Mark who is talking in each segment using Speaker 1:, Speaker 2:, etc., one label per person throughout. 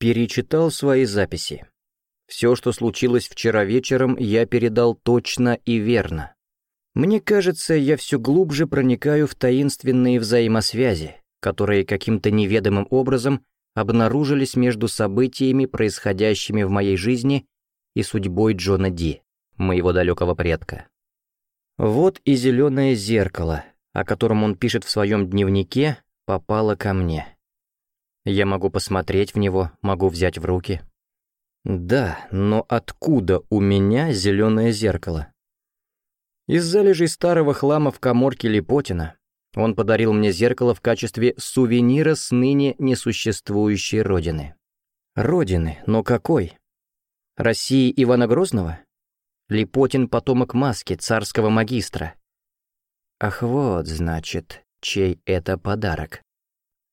Speaker 1: перечитал свои записи. Все, что случилось вчера вечером, я передал точно и верно. Мне кажется, я все глубже проникаю в таинственные взаимосвязи, которые каким-то неведомым образом обнаружились между событиями, происходящими в моей жизни, и судьбой Джона Ди, моего далекого предка. Вот и зеленое зеркало, о котором он пишет в своем дневнике, попало ко мне. Я могу посмотреть в него, могу взять в руки. Да, но откуда у меня зеленое зеркало? Из залежей старого хлама в коморке Липотина он подарил мне зеркало в качестве сувенира с ныне несуществующей родины. Родины, но какой? России Ивана Грозного? Липотин — потомок маски, царского магистра. Ах вот, значит, чей это подарок.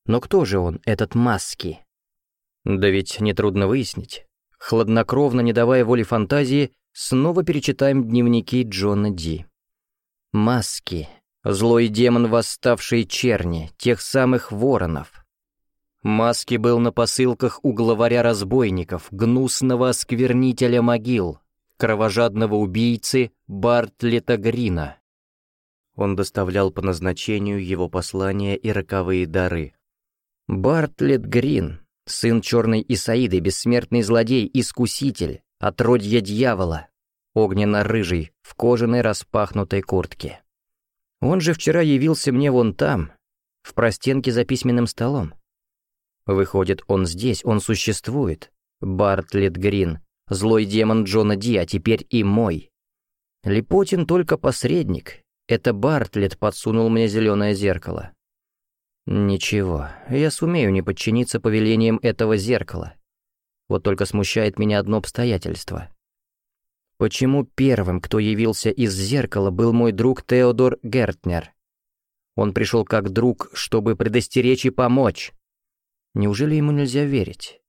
Speaker 1: Но кто же он, этот маски? Да ведь нетрудно выяснить. Хладнокровно, не давая воли фантазии, снова перечитаем дневники Джона Ди. Маски. Злой демон восставшей черни, тех самых воронов. Маски был на посылках у главаря разбойников, гнусного осквернителя могил, кровожадного убийцы Бартлета Грина. Он доставлял по назначению его послания и роковые дары. Бартлет Грин, сын черной Исаиды, бессмертный злодей, искуситель, отродье дьявола, огненно-рыжий, в кожаной распахнутой куртке. Он же вчера явился мне вон там, в простенке за письменным столом. Выходит, он здесь, он существует. Бартлет Грин, злой демон Джона Ди, а теперь и мой. Липотин только посредник. Это Бартлет подсунул мне зеленое зеркало. Ничего, я сумею не подчиниться повелениям этого зеркала. Вот только смущает меня одно обстоятельство. Почему первым, кто явился из зеркала, был мой друг Теодор Гертнер? Он пришел как друг, чтобы предостеречь и помочь. Неужели ему нельзя верить?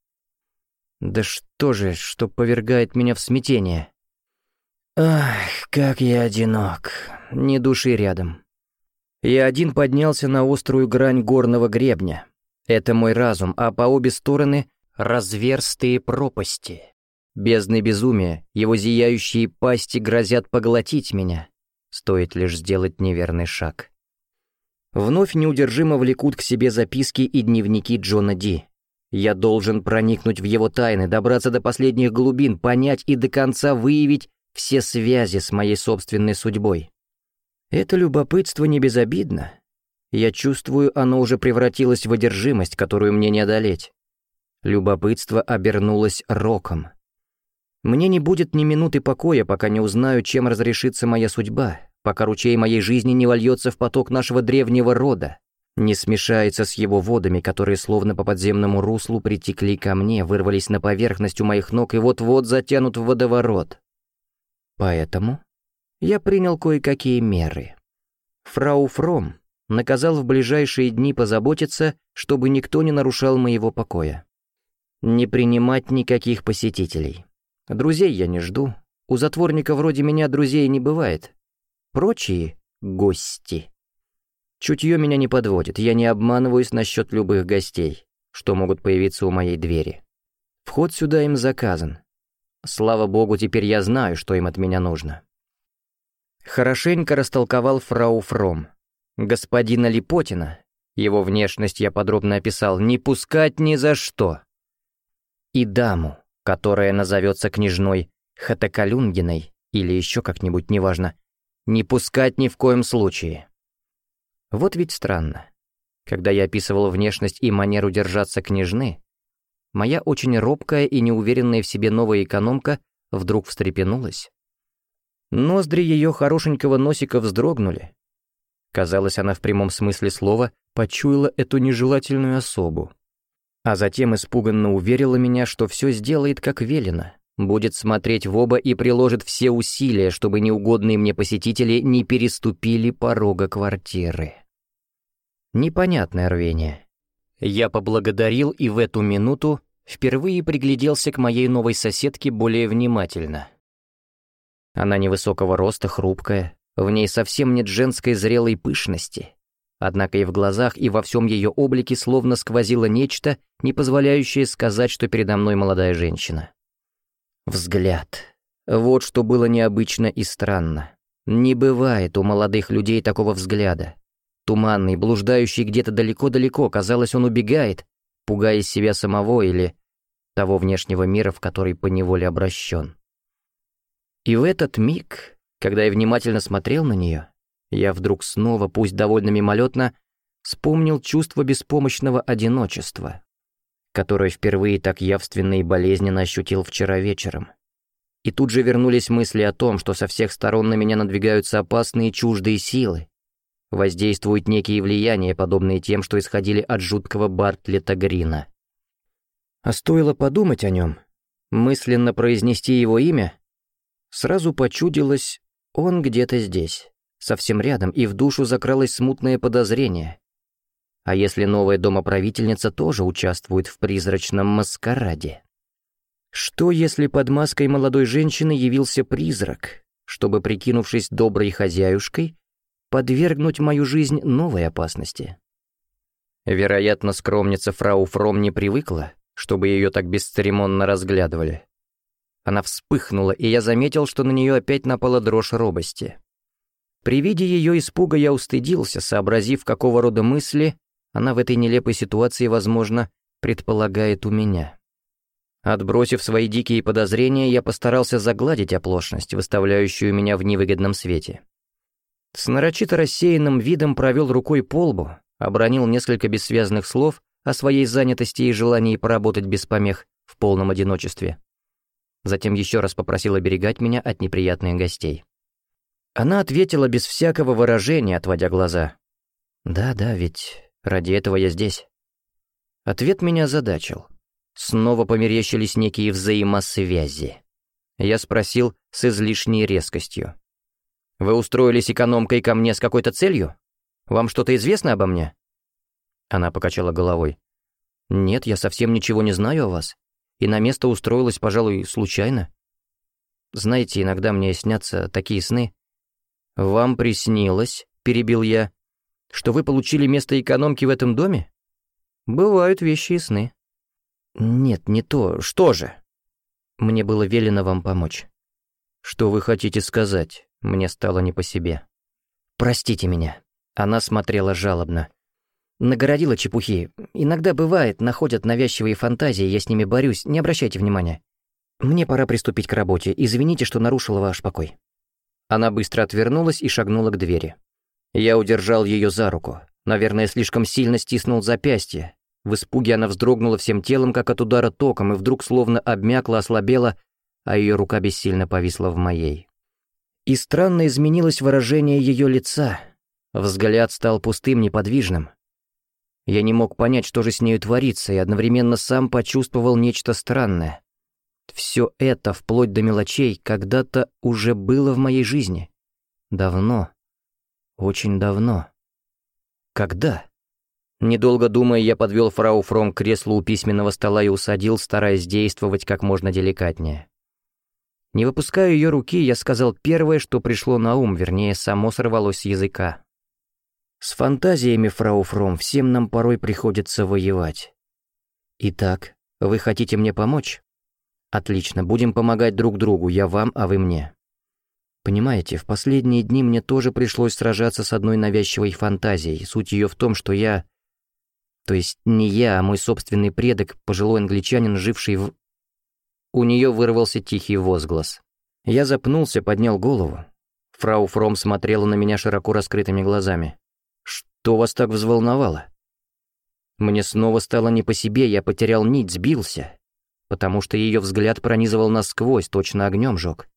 Speaker 1: Да что же, что повергает меня в смятение? Ах, как я одинок, ни души рядом. Я один поднялся на острую грань горного гребня. Это мой разум, а по обе стороны — разверстые пропасти. Бездны безумия, его зияющие пасти грозят поглотить меня. Стоит лишь сделать неверный шаг. Вновь неудержимо влекут к себе записки и дневники Джона Ди. Я должен проникнуть в его тайны, добраться до последних глубин, понять и до конца выявить все связи с моей собственной судьбой. Это любопытство не безобидно. Я чувствую, оно уже превратилось в одержимость, которую мне не одолеть. Любопытство обернулось роком. Мне не будет ни минуты покоя, пока не узнаю, чем разрешится моя судьба, пока ручей моей жизни не вольется в поток нашего древнего рода, не смешается с его водами, которые словно по подземному руслу притекли ко мне, вырвались на поверхность у моих ног и вот-вот затянут в водоворот. Поэтому я принял кое-какие меры. Фрау Фром наказал в ближайшие дни позаботиться, чтобы никто не нарушал моего покоя. Не принимать никаких посетителей. Друзей я не жду. У затворника вроде меня друзей не бывает. Прочие — гости. Чутье меня не подводит, я не обманываюсь насчет любых гостей, что могут появиться у моей двери. Вход сюда им заказан. Слава богу, теперь я знаю, что им от меня нужно. Хорошенько растолковал фрау Фром. Господина Липотина, его внешность я подробно описал, не пускать ни за что. И даму, которая назовется княжной Хатакалюнгиной или еще как-нибудь, неважно, не пускать ни в коем случае. Вот ведь странно. Когда я описывал внешность и манеру держаться княжны, моя очень робкая и неуверенная в себе новая экономка вдруг встрепенулась. Ноздри ее хорошенького носика вздрогнули. Казалось, она в прямом смысле слова почуяла эту нежелательную особу. А затем испуганно уверила меня, что все сделает как велено, будет смотреть в оба и приложит все усилия, чтобы неугодные мне посетители не переступили порога квартиры. Непонятное рвение. Я поблагодарил и в эту минуту впервые пригляделся к моей новой соседке более внимательно. Она невысокого роста, хрупкая, в ней совсем нет женской зрелой пышности. Однако и в глазах, и во всем ее облике словно сквозило нечто, не позволяющее сказать, что передо мной молодая женщина. Взгляд. Вот что было необычно и странно. Не бывает у молодых людей такого взгляда. Туманный, блуждающий где-то далеко-далеко, казалось, он убегает, пугаясь себя самого или того внешнего мира, в который поневоле обращен. И в этот миг, когда я внимательно смотрел на нее, я вдруг снова, пусть довольно мимолетно, вспомнил чувство беспомощного одиночества, которое впервые так явственно и болезненно ощутил вчера вечером. И тут же вернулись мысли о том, что со всех сторон на меня надвигаются опасные чуждые силы, воздействуют некие влияния, подобные тем, что исходили от жуткого Бартлета Грина. А стоило подумать о нем, мысленно произнести его имя, сразу почудилось, он где-то здесь совсем рядом, и в душу закралось смутное подозрение. А если новая домоправительница тоже участвует в призрачном маскараде? Что, если под маской молодой женщины явился призрак, чтобы, прикинувшись доброй хозяюшкой, подвергнуть мою жизнь новой опасности? Вероятно, скромница фрау Фром не привыкла, чтобы ее так бесцеремонно разглядывали. Она вспыхнула, и я заметил, что на нее опять напала дрожь робости. При виде ее испуга я устыдился, сообразив, какого рода мысли она в этой нелепой ситуации, возможно, предполагает у меня. Отбросив свои дикие подозрения, я постарался загладить оплошность, выставляющую меня в невыгодном свете. С нарочито рассеянным видом провел рукой по лбу, обронил несколько бессвязных слов о своей занятости и желании поработать без помех в полном одиночестве. Затем еще раз попросил оберегать меня от неприятных гостей. Она ответила без всякого выражения, отводя глаза. «Да-да, ведь ради этого я здесь». Ответ меня задачил. Снова померещились некие взаимосвязи. Я спросил с излишней резкостью. «Вы устроились экономкой ко мне с какой-то целью? Вам что-то известно обо мне?» Она покачала головой. «Нет, я совсем ничего не знаю о вас. И на место устроилась, пожалуй, случайно. Знаете, иногда мне снятся такие сны, «Вам приснилось», — перебил я, — «что вы получили место экономки в этом доме? Бывают вещи и сны». «Нет, не то. Что же?» «Мне было велено вам помочь». «Что вы хотите сказать?» Мне стало не по себе. «Простите меня». Она смотрела жалобно. Нагородила чепухи. Иногда бывает, находят навязчивые фантазии, я с ними борюсь, не обращайте внимания. Мне пора приступить к работе, извините, что нарушила ваш покой. Она быстро отвернулась и шагнула к двери. Я удержал ее за руку. Наверное, слишком сильно стиснул запястье. В испуге она вздрогнула всем телом, как от удара током, и вдруг словно обмякла, ослабела, а ее рука бессильно повисла в моей. И странно изменилось выражение ее лица. Взгляд стал пустым, неподвижным. Я не мог понять, что же с нею творится, и одновременно сам почувствовал нечто странное. Все это, вплоть до мелочей, когда-то уже было в моей жизни. Давно. Очень давно. Когда? Недолго думая, я подвел фрау Фром к креслу у письменного стола и усадил, стараясь действовать как можно деликатнее. Не выпуская ее руки, я сказал первое, что пришло на ум, вернее, само сорвалось с языка. С фантазиями, фрау Фром, всем нам порой приходится воевать. Итак, вы хотите мне помочь? Отлично, будем помогать друг другу, я вам, а вы мне. Понимаете, в последние дни мне тоже пришлось сражаться с одной навязчивой фантазией. Суть ее в том, что я... То есть не я, а мой собственный предок, пожилой англичанин, живший в... У нее вырвался тихий возглас. Я запнулся, поднял голову. Фрау Фром смотрела на меня широко раскрытыми глазами. «Что вас так взволновало?» Мне снова стало не по себе, я потерял нить, сбился потому что ее взгляд пронизывал насквозь, точно огнем жег.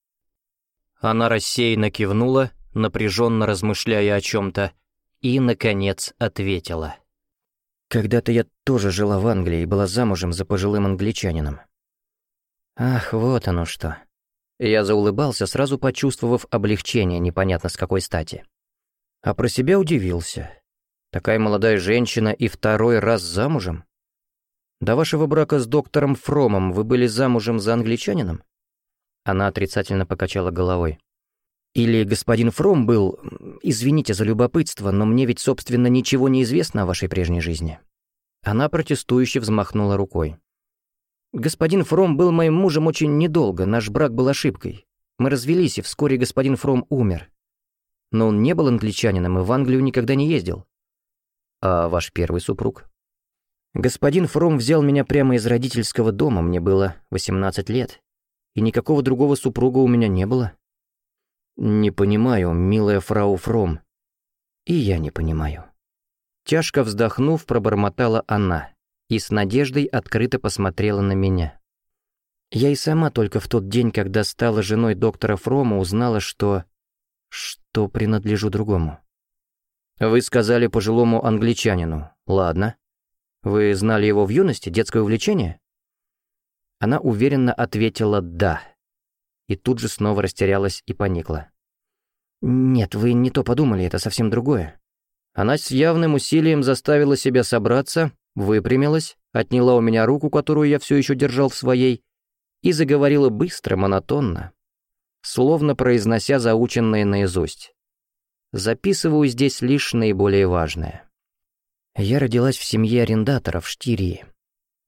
Speaker 1: Она рассеянно кивнула, напряженно размышляя о чем-то, и, наконец, ответила. «Когда-то я тоже жила в Англии и была замужем за пожилым англичанином». «Ах, вот оно что». Я заулыбался, сразу почувствовав облегчение, непонятно с какой стати. А про себя удивился. Такая молодая женщина и второй раз замужем? До вашего брака с доктором Фромом вы были замужем за англичанином?» Она отрицательно покачала головой. Или господин Фром был... Извините за любопытство, но мне ведь, собственно, ничего не известно о вашей прежней жизни». Она протестующе взмахнула рукой. «Господин Фром был моим мужем очень недолго, наш брак был ошибкой. Мы развелись, и вскоре господин Фром умер. Но он не был англичанином и в Англию никогда не ездил. А ваш первый супруг? Господин Фром взял меня прямо из родительского дома, мне было 18 лет, и никакого другого супруга у меня не было. Не понимаю, милая фрау Фром. И я не понимаю. Тяжко вздохнув, пробормотала она и с надеждой открыто посмотрела на меня. Я и сама только в тот день, когда стала женой доктора Фрома, узнала, что... что принадлежу другому. Вы сказали пожилому англичанину. Ладно. Вы знали его в юности, детское увлечение? Она уверенно ответила «да». И тут же снова растерялась и поникла. «Нет, вы не то подумали, это совсем другое». Она с явным усилием заставила себя собраться, выпрямилась, отняла у меня руку, которую я все еще держал в своей, и заговорила быстро, монотонно, словно произнося заученное наизусть. Записываю здесь лишь наиболее важное. Я родилась в семье арендаторов в Штирии.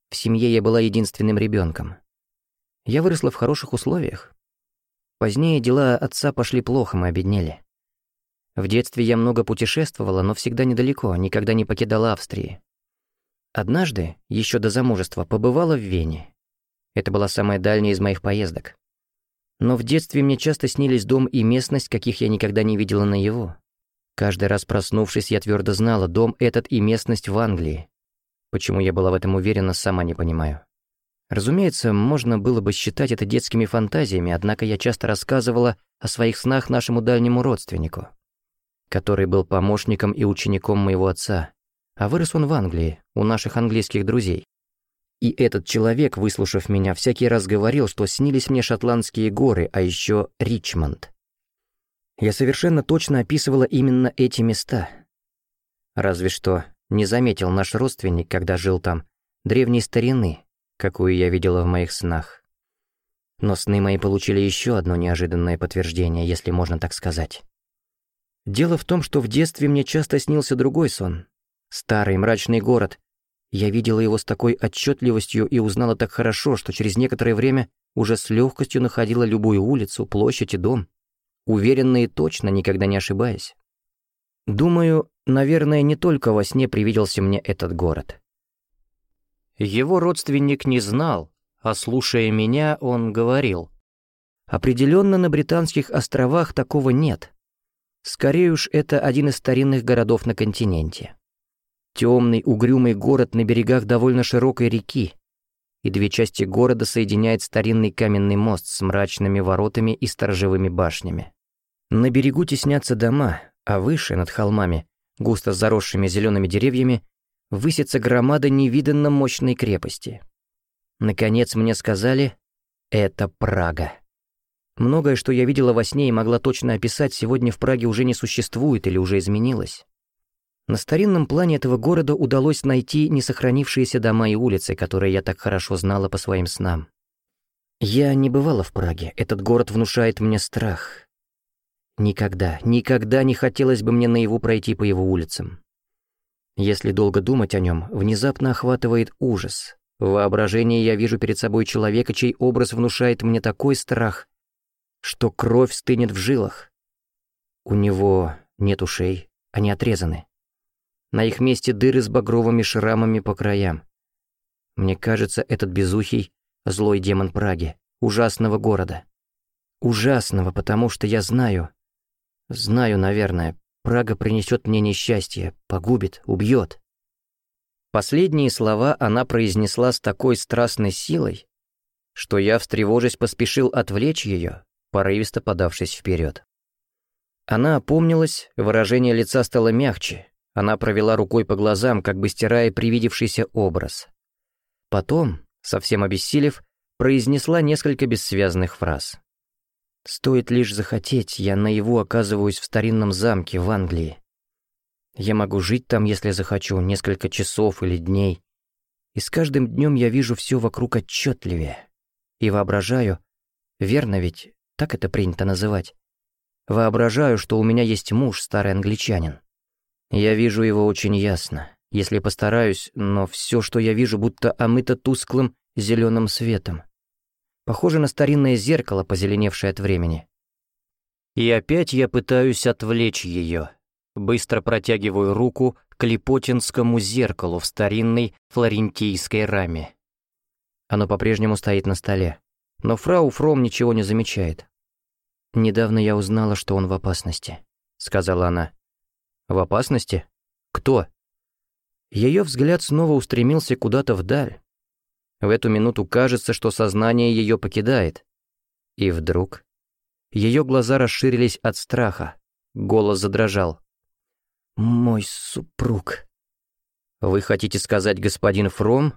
Speaker 1: В семье я была единственным ребенком. Я выросла в хороших условиях. Позднее дела отца пошли плохо, мы обеднели. В детстве я много путешествовала, но всегда недалеко, никогда не покидала Австрии. Однажды, еще до замужества, побывала в Вене. Это была самая дальняя из моих поездок. Но в детстве мне часто снились дом и местность, каких я никогда не видела на его. Каждый раз проснувшись, я твердо знала, дом этот и местность в Англии. Почему я была в этом уверена, сама не понимаю. Разумеется, можно было бы считать это детскими фантазиями, однако я часто рассказывала о своих снах нашему дальнему родственнику, который был помощником и учеником моего отца, а вырос он в Англии, у наших английских друзей. И этот человек, выслушав меня, всякий раз говорил, что снились мне шотландские горы, а еще Ричмонд. Я совершенно точно описывала именно эти места. Разве что не заметил наш родственник, когда жил там, древней старины, какую я видела в моих снах. Но сны мои получили еще одно неожиданное подтверждение, если можно так сказать. Дело в том, что в детстве мне часто снился другой сон. Старый мрачный город. Я видела его с такой отчетливостью и узнала так хорошо, что через некоторое время уже с легкостью находила любую улицу, площадь и дом уверенно и точно, никогда не ошибаясь. Думаю, наверное, не только во сне привиделся мне этот город. Его родственник не знал, а слушая меня, он говорил. Определенно на Британских островах такого нет. Скорее уж, это один из старинных городов на континенте. Темный, угрюмый город на берегах довольно широкой реки, и две части города соединяет старинный каменный мост с мрачными воротами и сторожевыми башнями. На берегу теснятся дома, а выше, над холмами, густо заросшими зелеными деревьями, высится громада невиданно мощной крепости. Наконец мне сказали «это Прага». Многое, что я видела во сне и могла точно описать, сегодня в Праге уже не существует или уже изменилось. На старинном плане этого города удалось найти несохранившиеся дома и улицы, которые я так хорошо знала по своим снам. Я не бывала в Праге, этот город внушает мне страх. Никогда, никогда не хотелось бы мне наяву пройти по его улицам. Если долго думать о нем, внезапно охватывает ужас. В воображении я вижу перед собой человека, чей образ внушает мне такой страх, что кровь стынет в жилах. У него нет ушей, они отрезаны. На их месте дыры с багровыми шрамами по краям. Мне кажется, этот безухий — злой демон Праги, ужасного города. Ужасного, потому что я знаю... Знаю, наверное, Прага принесет мне несчастье, погубит, убьет. Последние слова она произнесла с такой страстной силой, что я, встревожись, поспешил отвлечь ее, порывисто подавшись вперед. Она опомнилась, выражение лица стало мягче, она провела рукой по глазам, как бы стирая привидевшийся образ. Потом, совсем обессилев, произнесла несколько бессвязных фраз. «Стоит лишь захотеть, я наяву оказываюсь в старинном замке в Англии. Я могу жить там, если захочу, несколько часов или дней. И с каждым днем я вижу все вокруг отчетливее. И воображаю, верно ведь, так это принято называть, Воображаю, что у меня есть муж, старый англичанин. Я вижу его очень ясно, если постараюсь, но все, что я вижу, будто омыто тусклым зеленым светом. Похоже на старинное зеркало, позеленевшее от времени. И опять я пытаюсь отвлечь ее. Быстро протягиваю руку к липотинскому зеркалу в старинной флорентийской раме. Оно по-прежнему стоит на столе. Но фрау Фром ничего не замечает. «Недавно я узнала, что он в опасности», — сказала она. «В опасности? Кто?» Ее взгляд снова устремился куда-то вдаль. В эту минуту кажется, что сознание ее покидает. И вдруг... Ее глаза расширились от страха. Голос задрожал. «Мой супруг». «Вы хотите сказать, господин Фром?»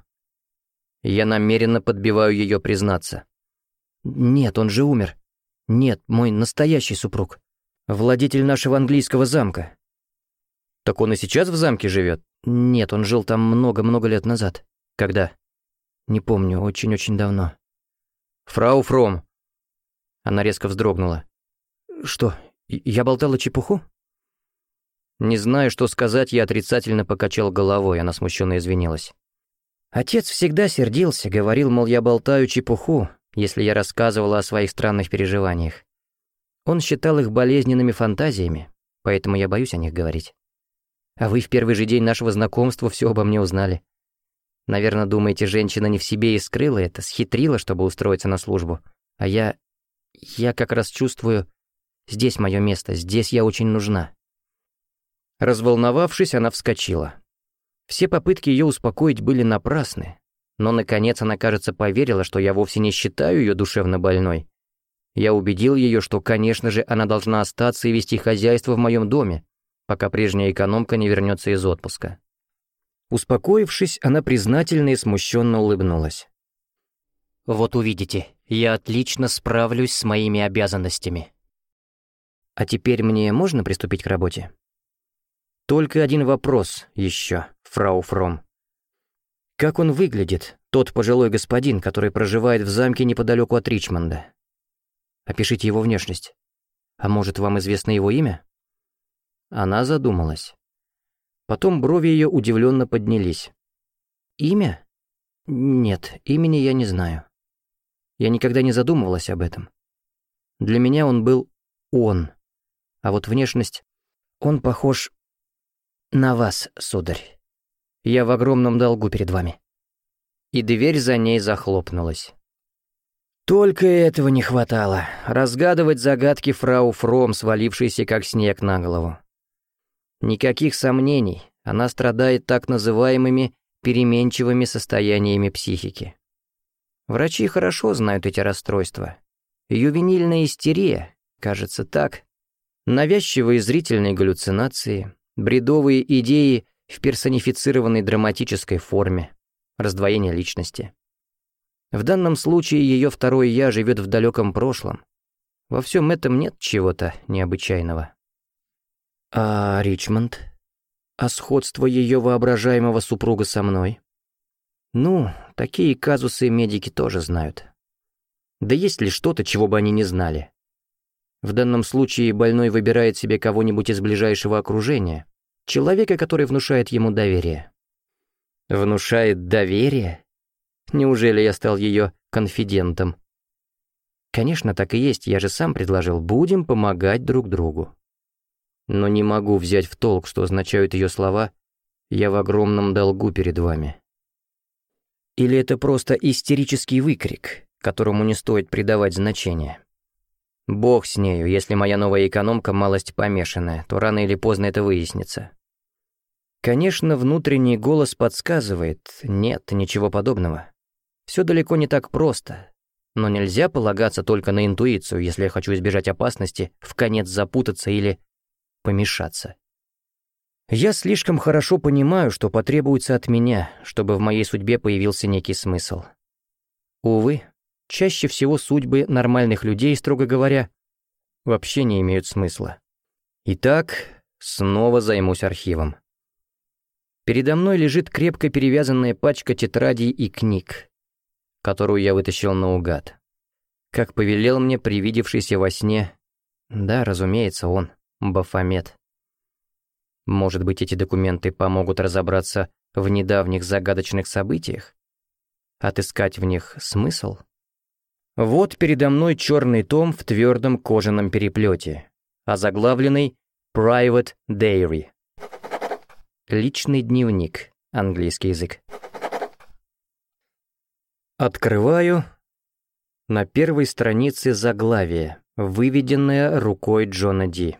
Speaker 1: Я намеренно подбиваю ее признаться. «Нет, он же умер. Нет, мой настоящий супруг. Владетель нашего английского замка». «Так он и сейчас в замке живет?» «Нет, он жил там много-много лет назад». «Когда?» «Не помню, очень-очень давно». «Фрау Фром». Она резко вздрогнула. «Что, я болтала чепуху?» Не знаю, что сказать, я отрицательно покачал головой, она смущенно извинилась. Отец всегда сердился, говорил, мол, я болтаю чепуху, если я рассказывала о своих странных переживаниях. Он считал их болезненными фантазиями, поэтому я боюсь о них говорить. А вы в первый же день нашего знакомства все обо мне узнали. Наверное, думаете, женщина не в себе и скрыла это, схитрила, чтобы устроиться на службу. А я... я как раз чувствую... Здесь мое место, здесь я очень нужна. Разволновавшись, она вскочила. Все попытки ее успокоить были напрасны, но, наконец, она, кажется, поверила, что я вовсе не считаю ее душевно больной. Я убедил ее, что, конечно же, она должна остаться и вести хозяйство в моем доме, пока прежняя экономка не вернется из отпуска. Успокоившись, она признательно и смущенно улыбнулась. «Вот увидите, я отлично справлюсь с моими обязанностями». «А теперь мне можно приступить к работе?» «Только один вопрос еще, фрау Фром. Как он выглядит, тот пожилой господин, который проживает в замке неподалеку от Ричмонда? Опишите его внешность. А может, вам известно его имя?» Она задумалась. Потом брови ее удивленно поднялись. «Имя? Нет, имени я не знаю. Я никогда не задумывалась об этом. Для меня он был он. А вот внешность... Он похож на вас, сударь. Я в огромном долгу перед вами». И дверь за ней захлопнулась. Только этого не хватало. Разгадывать загадки фрау Фром, свалившейся как снег на голову. Никаких сомнений, она страдает так называемыми переменчивыми состояниями психики. Врачи хорошо знают эти расстройства. Ювенильная истерия, кажется так. Навязчивые зрительные галлюцинации, бредовые идеи в персонифицированной драматической форме, раздвоение личности. В данном случае ее второе «я» живет в далеком прошлом. Во всем этом нет чего-то необычайного. А Ричмонд? А сходство ее воображаемого супруга со мной? Ну, такие казусы медики тоже знают. Да есть ли что-то, чего бы они не знали? В данном случае больной выбирает себе кого-нибудь из ближайшего окружения, человека, который внушает ему доверие. Внушает доверие? Неужели я стал ее конфидентом? Конечно, так и есть, я же сам предложил, будем помогать друг другу но не могу взять в толк, что означают ее слова «я в огромном долгу перед вами». Или это просто истерический выкрик, которому не стоит придавать значения. Бог с нею, если моя новая экономка малость помешанная, то рано или поздно это выяснится. Конечно, внутренний голос подсказывает, нет, ничего подобного. Все далеко не так просто, но нельзя полагаться только на интуицию, если я хочу избежать опасности, в конец запутаться или помешаться. Я слишком хорошо понимаю, что потребуется от меня, чтобы в моей судьбе появился некий смысл. Увы, чаще всего судьбы нормальных людей, строго говоря, вообще не имеют смысла. Итак, снова займусь архивом. Передо мной лежит крепко перевязанная пачка тетрадей и книг, которую я вытащил наугад. Как повелел мне привидевшийся во сне Да, разумеется, он, Бафомет. Может быть, эти документы помогут разобраться в недавних загадочных событиях? Отыскать в них смысл? Вот передо мной черный том в твердом кожаном переплете, озаглавленный «Private Diary». Личный дневник, английский язык. Открываю. На первой странице заглавие, выведенное рукой Джона Ди.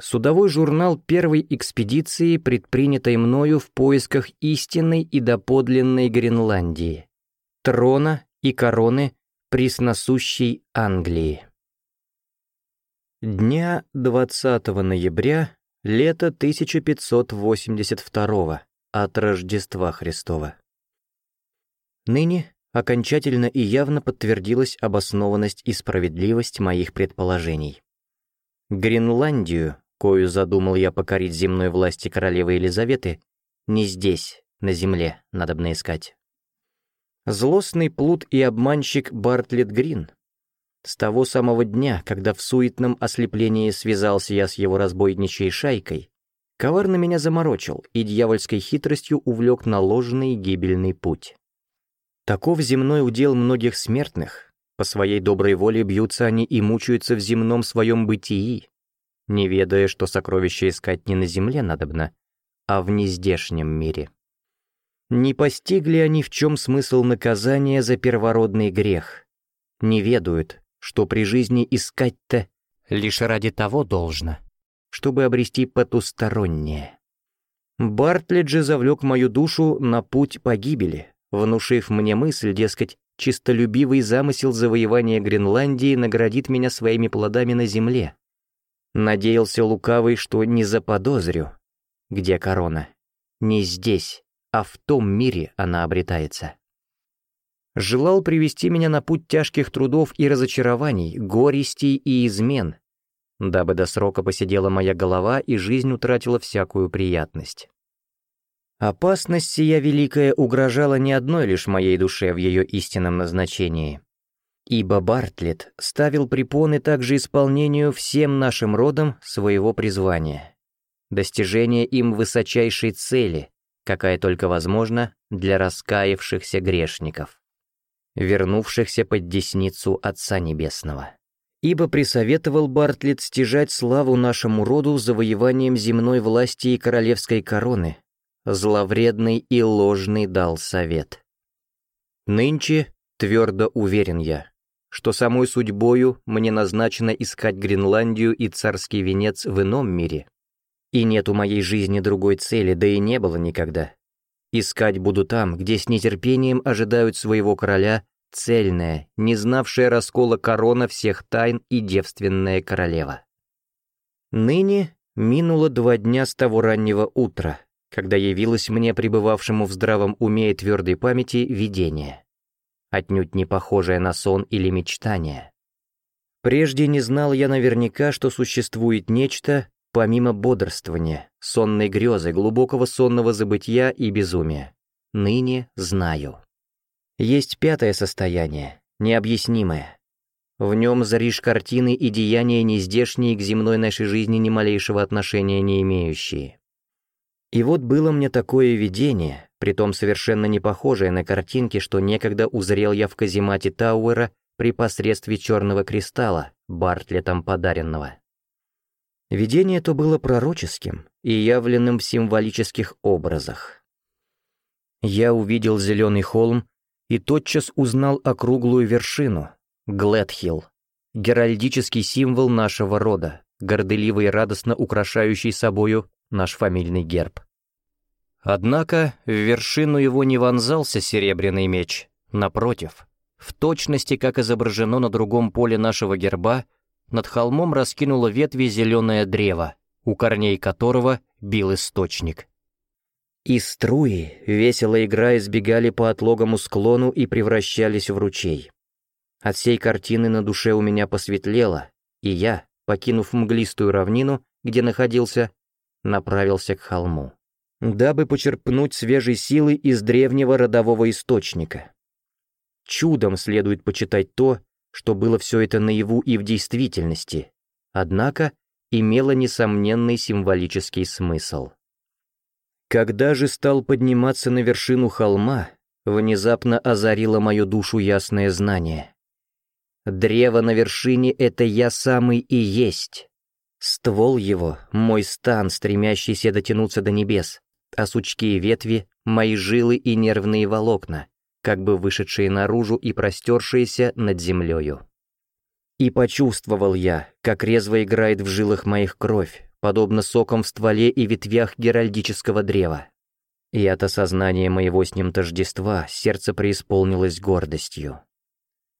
Speaker 1: Судовой журнал первой экспедиции, предпринятой мною в поисках истинной и доподлинной Гренландии, трона и короны присносущей Англии. Дня 20 ноября, лето 1582 от Рождества Христова. Ныне окончательно и явно подтвердилась обоснованность и справедливость моих предположений. Гренландию, кою задумал я покорить земной власти королевы Елизаветы, не здесь, на земле, надо искать. Злостный плут и обманщик Бартлетт Грин. С того самого дня, когда в суетном ослеплении связался я с его разбойничей шайкой, коварно меня заморочил и дьявольской хитростью увлек на ложный гибельный путь. Таков земной удел многих смертных. По своей доброй воле бьются они и мучаются в земном своем бытии, не ведая, что сокровища искать не на земле надобно, а в нездешнем мире. Не постигли они, в чем смысл наказания за первородный грех. Не ведают, что при жизни искать-то лишь ради того должно, чтобы обрести потустороннее. Бартлетт же завлек мою душу на путь погибели, внушив мне мысль, дескать, чистолюбивый замысел завоевания Гренландии наградит меня своими плодами на земле. Надеялся лукавый, что не заподозрю, где корона. Не здесь, а в том мире она обретается. Желал привести меня на путь тяжких трудов и разочарований, горестей и измен, дабы до срока посидела моя голова и жизнь утратила всякую приятность. Опасность сия великая угрожала не одной лишь моей душе в ее истинном назначении. Ибо Бартлетт ставил препоны также исполнению всем нашим родам своего призвания. Достижение им высочайшей цели, какая только возможна для раскаявшихся грешников, вернувшихся под десницу Отца Небесного. Ибо присоветовал Бартлетт стяжать славу нашему роду завоеванием земной власти и королевской короны, зловредный и ложный дал совет. Нынче твердо уверен я, что самой судьбою мне назначено искать Гренландию и царский венец в ином мире. И нет у моей жизни другой цели, да и не было никогда. Искать буду там, где с нетерпением ожидают своего короля цельная, не знавшая раскола корона всех тайн и девственная королева. Ныне минуло два дня с того раннего утра, когда явилось мне, пребывавшему в здравом уме и твердой памяти, видение. Отнюдь не похожее на сон или мечтание. Прежде не знал я наверняка, что существует нечто, помимо бодрствования, сонной грезы, глубокого сонного забытия и безумия. Ныне знаю. Есть пятое состояние, необъяснимое. В нем заришь картины и деяния нездешние к земной нашей жизни ни малейшего отношения не имеющие. И вот было мне такое видение, притом совершенно не похожее на картинки, что некогда узрел я в каземате Тауэра при посредстве черного кристалла, Бартлетом подаренного. Видение то было пророческим и явленным в символических образах. Я увидел зеленый холм и тотчас узнал округлую вершину, Глэдхилл, геральдический символ нашего рода, горделиво и радостно украшающий собою наш фамильный герб. Однако в вершину его не вонзался серебряный меч, напротив, в точности, как изображено на другом поле нашего герба, над холмом раскинуло ветви зеленое древо, у корней которого бил источник. И струи, весело играя, сбегали по отлогому склону и превращались в ручей. От всей картины на душе у меня посветлело, и я, покинув мглистую равнину, где находился, направился к холму, дабы почерпнуть свежей силы из древнего родового источника. Чудом следует почитать то, что было все это наяву и в действительности, однако имело несомненный символический смысл. Когда же стал подниматься на вершину холма, внезапно озарило мою душу ясное знание. Древо на вершине — это я самый и есть. Ствол его — мой стан, стремящийся дотянуться до небес, а сучки и ветви — мои жилы и нервные волокна, как бы вышедшие наружу и простершиеся над землею. И почувствовал я, как резво играет в жилах моих кровь, подобно сокам в стволе и ветвях геральдического древа. И от осознания моего с ним тождества сердце преисполнилось гордостью.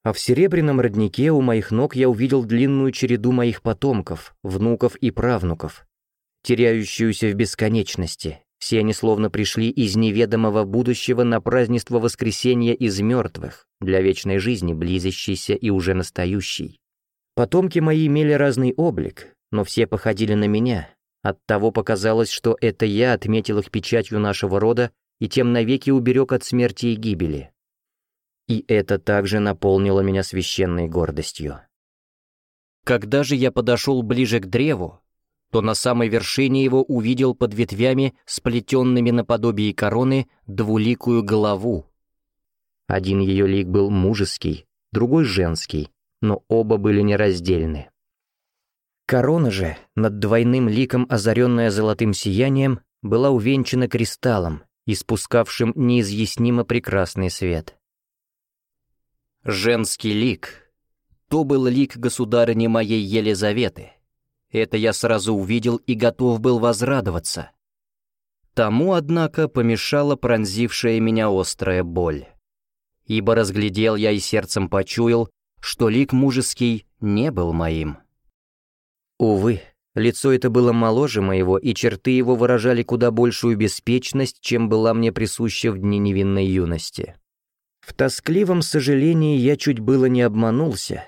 Speaker 1: А в серебряном роднике у моих ног я увидел длинную череду моих потомков, внуков и правнуков, теряющуюся в бесконечности. Все они словно пришли из неведомого будущего на празднество воскресения из мертвых, для вечной жизни, близящейся и уже настоящей. Потомки мои имели разный облик, но все походили на меня. Оттого показалось, что это я отметил их печатью нашего рода и тем навеки уберег от смерти и гибели. И это также наполнило меня священной гордостью. Когда же я подошел ближе к древу, то на самой вершине его увидел под ветвями, сплетенными наподобие короны, двуликую голову. Один ее лик был мужеский, другой женский, но оба были нераздельны. Корона же, над двойным ликом, озаренная золотым сиянием, была увенчана кристаллом, испускавшим неизъяснимо прекрасный свет. Женский лик. То был лик государыни моей Елизаветы. Это я сразу увидел и готов был возрадоваться. Тому, однако, помешала пронзившая меня острая боль. Ибо разглядел я и сердцем почуял, что лик мужеский не был моим. Увы, лицо это было моложе моего, и черты его выражали куда большую беспечность, чем была мне присуща в дни невинной юности. В тоскливом сожалении я чуть было не обманулся.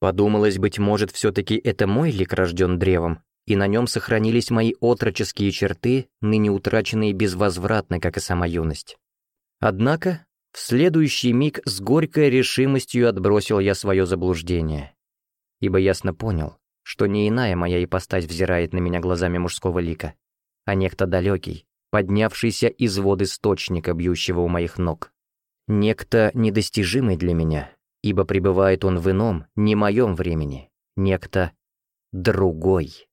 Speaker 1: Подумалось, быть может, все-таки это мой лик рожден древом, и на нем сохранились мои отроческие черты, ныне утраченные безвозвратно, как и сама юность. Однако, в следующий миг с горькой решимостью отбросил я свое заблуждение, ибо ясно понял, что не иная моя ипостась взирает на меня глазами мужского лика, а некто далекий, поднявшийся из вод источника, бьющего у моих ног. Некто недостижимый для меня, ибо пребывает он в ином, не моем времени. Некто другой.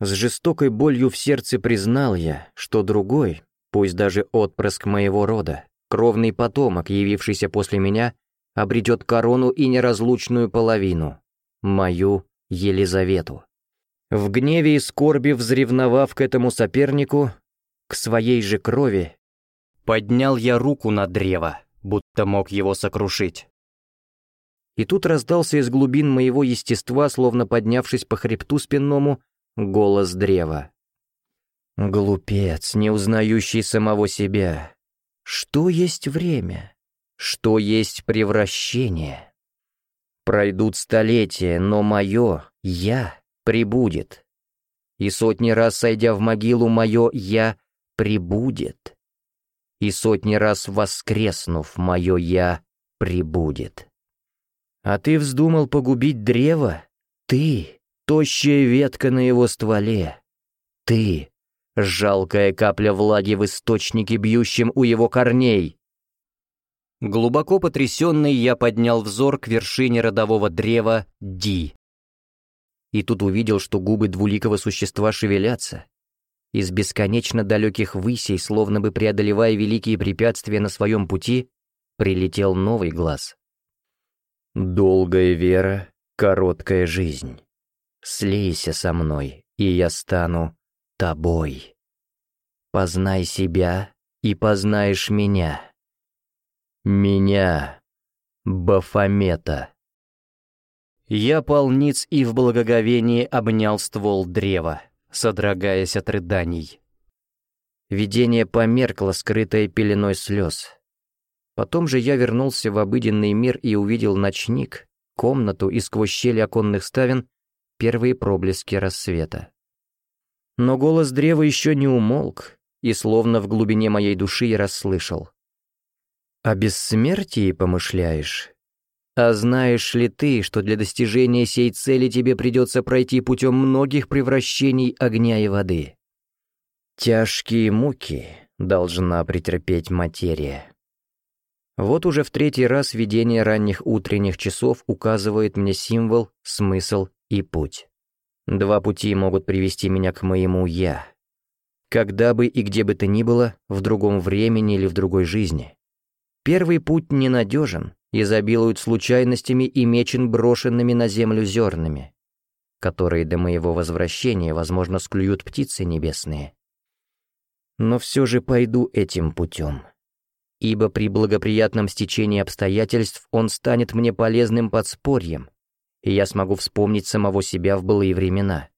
Speaker 1: С жестокой болью в сердце признал я, что другой, пусть даже отпрыск моего рода, кровный потомок, явившийся после меня, обретет корону и неразлучную половину, мою Елизавету. В гневе и скорби взревновав к этому сопернику, к своей же крови, поднял я руку на древо будто мог его сокрушить. И тут раздался из глубин моего естества, словно поднявшись по хребту спинному, голос древа. «Глупец, не узнающий самого себя. Что есть время? Что есть превращение? Пройдут столетия, но мое «я» прибудет. И сотни раз сойдя в могилу, мое «я» прибудет и сотни раз воскреснув, мое «я» прибудет. А ты вздумал погубить древо? Ты, тощая ветка на его стволе. Ты, жалкая капля влаги в источнике, бьющем у его корней. Глубоко потрясенный я поднял взор к вершине родового древа Ди. И тут увидел, что губы двуликого существа шевелятся, из бесконечно далеких высей, словно бы преодолевая великие препятствия на своем пути, прилетел новый глаз. «Долгая вера, короткая жизнь. Слейся со мной, и я стану тобой. Познай себя, и познаешь меня. Меня, Бафомета». Я полниц и в благоговении обнял ствол древа содрогаясь от рыданий. Видение померкло, скрытое пеленой слез. Потом же я вернулся в обыденный мир и увидел ночник, комнату и сквозь щели оконных ставен первые проблески рассвета. Но голос древа еще не умолк, и словно в глубине моей души я расслышал. «О бессмертии помышляешь? А знаешь ли ты, что для достижения сей цели тебе придется пройти путем многих превращений огня и воды? Тяжкие муки должна претерпеть материя. Вот уже в третий раз видение ранних утренних часов указывает мне символ, смысл и путь. Два пути могут привести меня к моему «я». Когда бы и где бы то ни было, в другом времени или в другой жизни. Первый путь ненадежен, изобилует случайностями и мечен брошенными на землю зернами, которые до моего возвращения, возможно, склюют птицы небесные. Но все же пойду этим путем ибо при благоприятном стечении обстоятельств он станет мне полезным подспорьем, и я смогу вспомнить самого себя в былые времена.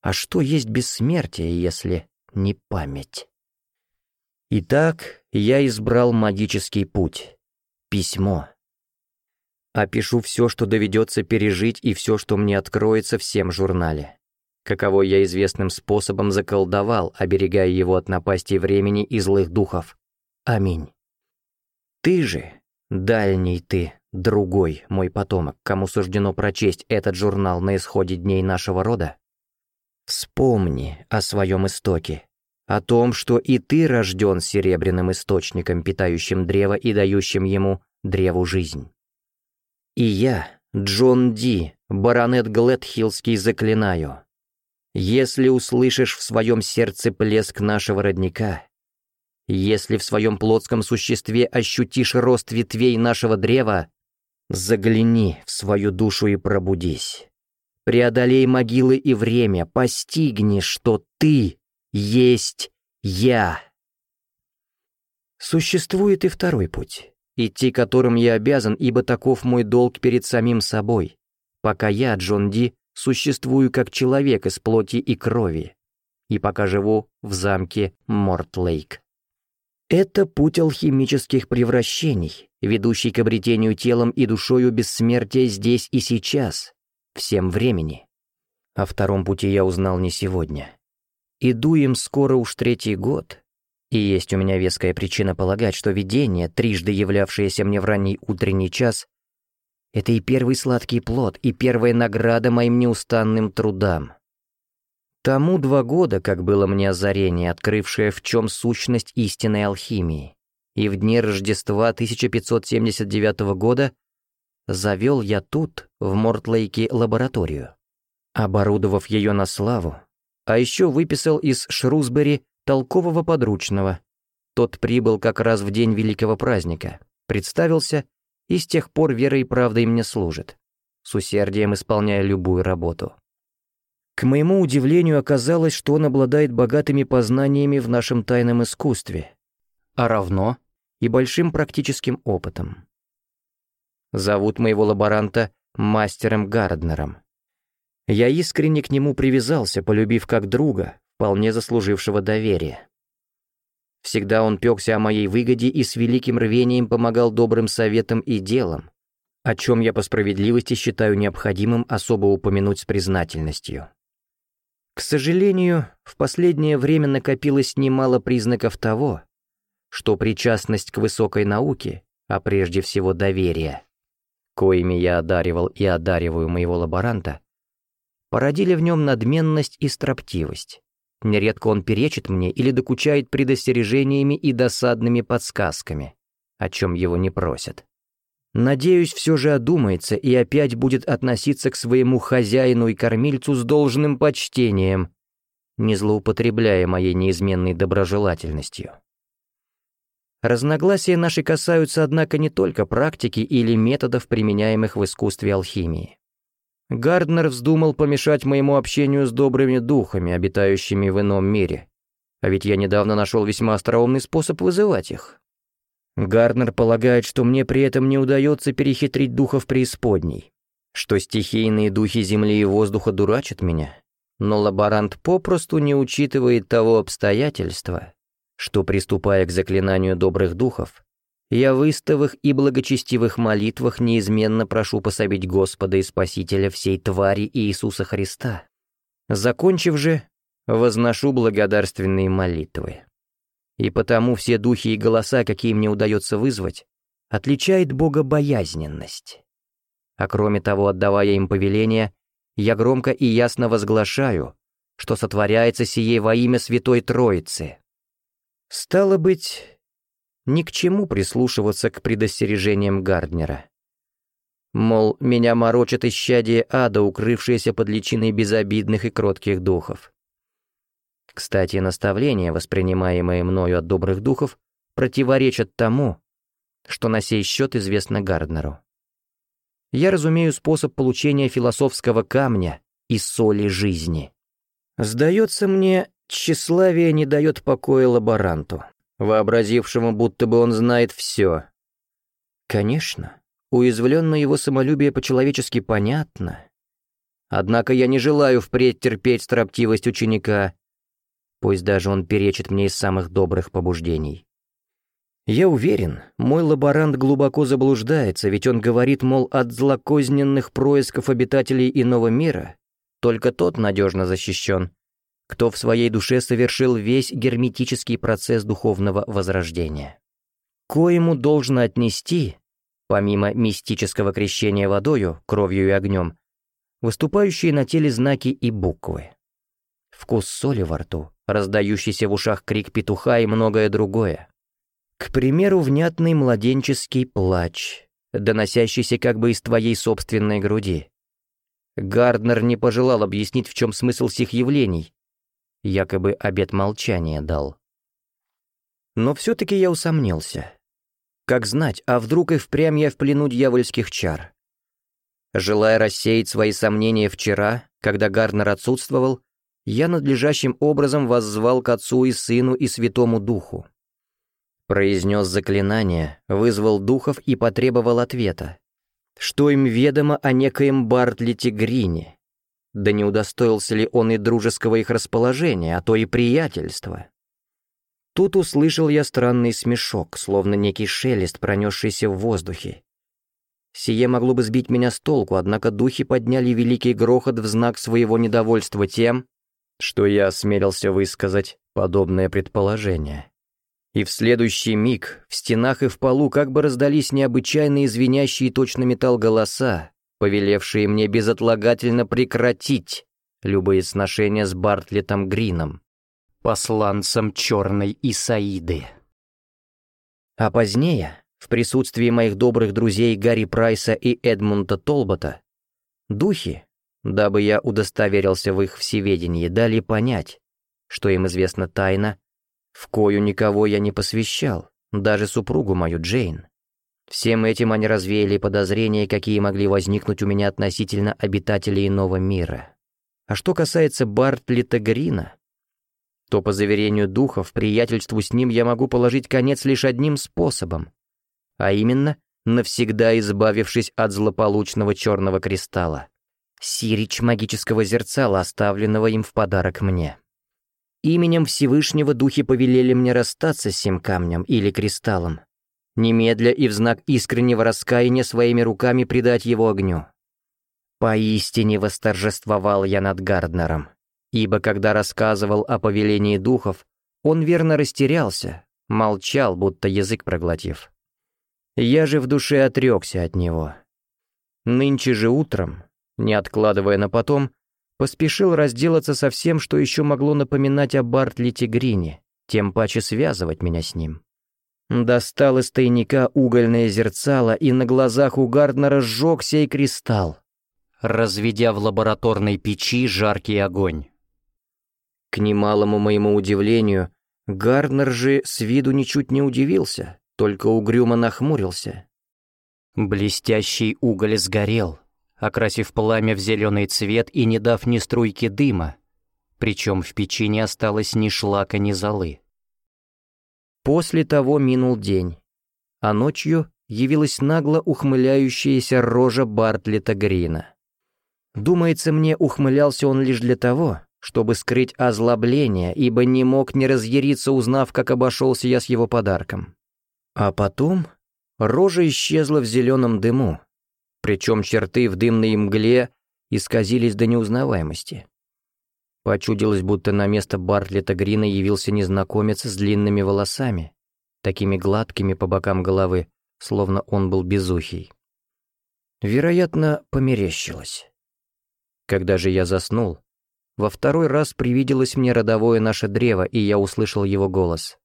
Speaker 1: А что есть бессмертие, если не память? Итак, я избрал магический путь — письмо. Опишу все, что доведется пережить, и все, что мне откроется всем журнале. Каково я известным способом заколдовал, оберегая его от напасти времени и злых духов. Аминь. Ты же, дальний ты, другой мой потомок, кому суждено прочесть этот журнал на исходе дней нашего рода, вспомни о своем истоке, о том, что и ты рожден серебряным источником, питающим древо и дающим ему древу жизнь. И я, Джон Ди, баронет Гледхиллский, заклинаю, если услышишь в своем сердце плеск нашего родника, если в своем плотском существе ощутишь рост ветвей нашего древа, загляни в свою душу и пробудись. Преодолей могилы и время, постигни, что ты есть я. Существует и второй путь, идти которым я обязан, ибо таков мой долг перед самим собой, пока я, Джон Ди, существую как человек из плоти и крови, и пока живу в замке Мортлейк. Это путь алхимических превращений, ведущий к обретению телом и душою бессмертия здесь и сейчас, всем времени. О втором пути я узнал не сегодня. Иду им скоро уж третий год, и есть у меня веская причина полагать, что видение, трижды являвшееся мне в ранний утренний час, это и первый сладкий плод, и первая награда моим неустанным трудам. Тому два года, как было мне озарение, открывшее в чем сущность истинной алхимии. И в дни Рождества 1579 года завел я тут, в Мортлейке, лабораторию, оборудовав ее на славу, а еще выписал из Шрусбери толкового подручного. Тот прибыл как раз в день великого праздника, представился и с тех пор верой и правдой мне служит, с усердием исполняя любую работу. К моему удивлению оказалось, что он обладает богатыми познаниями в нашем тайном искусстве, а равно и большим практическим опытом. Зовут моего лаборанта мастером Гарднером. Я искренне к нему привязался, полюбив как друга, вполне заслужившего доверия. Всегда он пекся о моей выгоде и с великим рвением помогал добрым советам и делам, о чем я по справедливости считаю необходимым особо упомянуть с признательностью. К сожалению, в последнее время накопилось немало признаков того, что причастность к высокой науке, а прежде всего доверие, коими я одаривал и одариваю моего лаборанта, породили в нем надменность и строптивость. Нередко он перечит мне или докучает предостережениями и досадными подсказками, о чем его не просят. Надеюсь, все же одумается и опять будет относиться к своему хозяину и кормильцу с должным почтением, не злоупотребляя моей неизменной доброжелательностью. Разногласия наши касаются, однако, не только практики или методов, применяемых в искусстве алхимии. Гарднер вздумал помешать моему общению с добрыми духами, обитающими в ином мире. А ведь я недавно нашел весьма остроумный способ вызывать их. Гарнер полагает, что мне при этом не удается перехитрить духов преисподней, что стихийные духи земли и воздуха дурачат меня, но лаборант попросту не учитывает того обстоятельства, что, приступая к заклинанию добрых духов, я в истовых и благочестивых молитвах неизменно прошу пособить Господа и Спасителя всей твари Иисуса Христа. Закончив же, возношу благодарственные молитвы. И потому все духи и голоса, какие мне удается вызвать, отличает богобоязненность. А кроме того, отдавая им повеление, я громко и ясно возглашаю, что сотворяется сие во имя Святой Троицы. Стало быть, ни к чему прислушиваться к предостережениям Гарднера. Мол, меня морочит исчадие ада, укрывшееся под личиной безобидных и кротких духов. Кстати, наставления, воспринимаемые мною от добрых духов, противоречат тому, что на сей счет известно Гарднеру. Я разумею способ получения философского камня и соли жизни. Сдается мне, тщеславие не дает покоя лаборанту, вообразившему, будто бы он знает все. Конечно, уязвленное его самолюбие по-человечески понятно. Однако я не желаю впредь терпеть строптивость ученика, пусть даже он перечит мне из самых добрых побуждений. Я уверен, мой лаборант глубоко заблуждается, ведь он говорит, мол, от злокозненных происков обитателей иного мира только тот надежно защищен, кто в своей душе совершил весь герметический процесс духовного возрождения. Коему должно отнести, помимо мистического крещения водою, кровью и огнем, выступающие на теле знаки и буквы. Вкус соли во рту, раздающийся в ушах крик петуха и многое другое. К примеру, внятный младенческий плач, доносящийся как бы из твоей собственной груди. Гарднер не пожелал объяснить, в чем смысл сих явлений. Якобы обет молчания дал. Но все-таки я усомнился. Как знать, а вдруг и впрямь я в плену дьявольских чар? Желая рассеять свои сомнения вчера, когда Гарднер отсутствовал, я надлежащим образом воззвал к Отцу и Сыну и Святому Духу. Произнес заклинание, вызвал духов и потребовал ответа. Что им ведомо о некоем Бартлете Грине? Да не удостоился ли он и дружеского их расположения, а то и приятельства? Тут услышал я странный смешок, словно некий шелест, пронесшийся в воздухе. Сие могло бы сбить меня с толку, однако духи подняли великий грохот в знак своего недовольства тем, что я осмелился высказать подобное предположение. И в следующий миг в стенах и в полу как бы раздались необычайные звенящие точно металл голоса, повелевшие мне безотлагательно прекратить любые сношения с Бартлетом Грином, посланцем черной Исаиды. А позднее, в присутствии моих добрых друзей Гарри Прайса и Эдмунда Толбота, духи, дабы я удостоверился в их всеведении, дали понять, что им известна тайна, в кою никого я не посвящал, даже супругу мою Джейн. Всем этим они развеяли подозрения, какие могли возникнуть у меня относительно обитателей иного мира. А что касается Бартлета Грина, то, по заверению духов, приятельству с ним я могу положить конец лишь одним способом, а именно, навсегда избавившись от злополучного черного кристалла, сирич магического зерцала, оставленного им в подарок мне. Именем Всевышнего духи повелели мне расстаться с сим камнем или кристаллом, немедля и в знак искреннего раскаяния своими руками предать его огню. Поистине восторжествовал я над Гарднером, ибо когда рассказывал о повелении духов, он верно растерялся, молчал, будто язык проглотив. Я же в душе отрекся от него. Нынче же утром, не откладывая на потом, Поспешил разделаться со всем, что еще могло напоминать о Бартлете Грине, тем паче связывать меня с ним. Достал из тайника угольное зерцало и на глазах у Гарднера сжег сей кристалл, разведя в лабораторной печи жаркий огонь. К немалому моему удивлению, Гарднер же с виду ничуть не удивился, только угрюмо нахмурился. Блестящий уголь сгорел, окрасив пламя в зеленый цвет и не дав ни струйки дыма, причем в печи не осталось ни шлака, ни золы. После того минул день, а ночью явилась нагло ухмыляющаяся рожа Бартлета Грина. Думается мне, ухмылялся он лишь для того, чтобы скрыть озлобление, ибо не мог не разъяриться, узнав, как обошелся я с его подарком. А потом рожа исчезла в зеленом дыму, причем черты в дымной мгле исказились до неузнаваемости. Почудилось, будто на место Бартлета Грина явился незнакомец с длинными волосами, такими гладкими по бокам головы, словно он был безухий. Вероятно, померещилось. Когда же я заснул, во второй раз привиделось мне родовое наше древо, и я услышал его голос.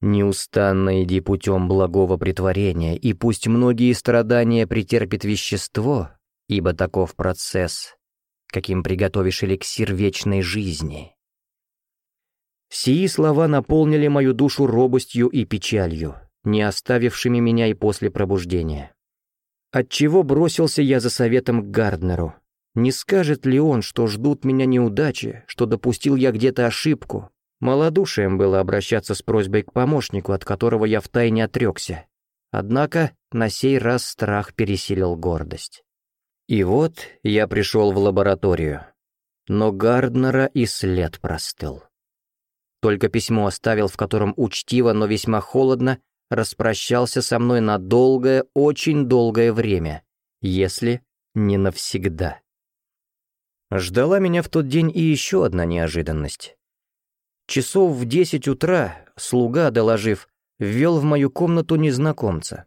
Speaker 1: «Неустанно иди путем благого притворения, и пусть многие страдания претерпит вещество, ибо таков процесс, каким приготовишь эликсир вечной жизни». Сии слова наполнили мою душу робостью и печалью, не оставившими меня и после пробуждения. Отчего бросился я за советом к Гарднеру? Не скажет ли он, что ждут меня неудачи, что допустил я где-то ошибку? Молодушием было обращаться с просьбой к помощнику, от которого я втайне отрекся. Однако на сей раз страх пересилил гордость. И вот я пришел в лабораторию. Но Гарднера и след простыл. Только письмо оставил, в котором учтиво, но весьма холодно распрощался со мной на долгое, очень долгое время, если не навсегда. Ждала меня в тот день и еще одна неожиданность. Часов в десять утра слуга, доложив, ввел в мою комнату незнакомца.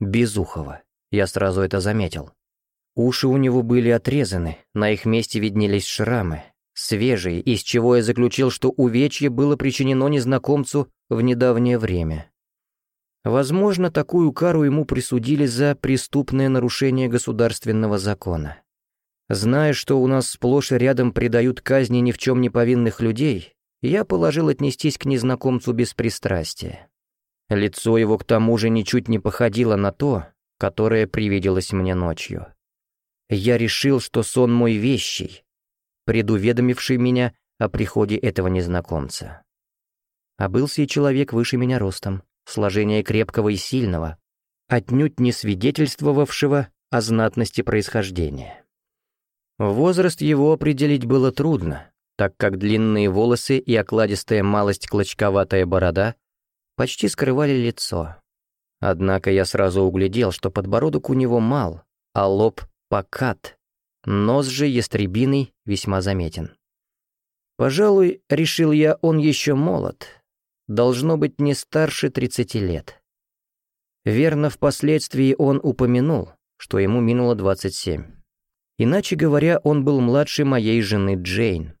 Speaker 1: Безухова. Я сразу это заметил. Уши у него были отрезаны, на их месте виднелись шрамы, свежие, из чего я заключил, что увечье было причинено незнакомцу в недавнее время. Возможно, такую кару ему присудили за преступное нарушение государственного закона. Зная, что у нас сплошь и рядом предают казни ни в чем не повинных людей, я положил отнестись к незнакомцу без пристрастия. Лицо его к тому же ничуть не походило на то, которое привиделось мне ночью. Я решил, что сон мой вещий, предуведомивший меня о приходе этого незнакомца. А был сей человек выше меня ростом, сложения крепкого и сильного, отнюдь не свидетельствовавшего о знатности происхождения. Возраст его определить было трудно, так как длинные волосы и окладистая малость клочковатая борода почти скрывали лицо. Однако я сразу углядел, что подбородок у него мал, а лоб покат, нос же ястребиный весьма заметен. Пожалуй, решил я, он еще молод, должно быть не старше 30 лет. Верно, впоследствии он упомянул, что ему минуло 27. Иначе говоря, он был младше моей жены Джейн.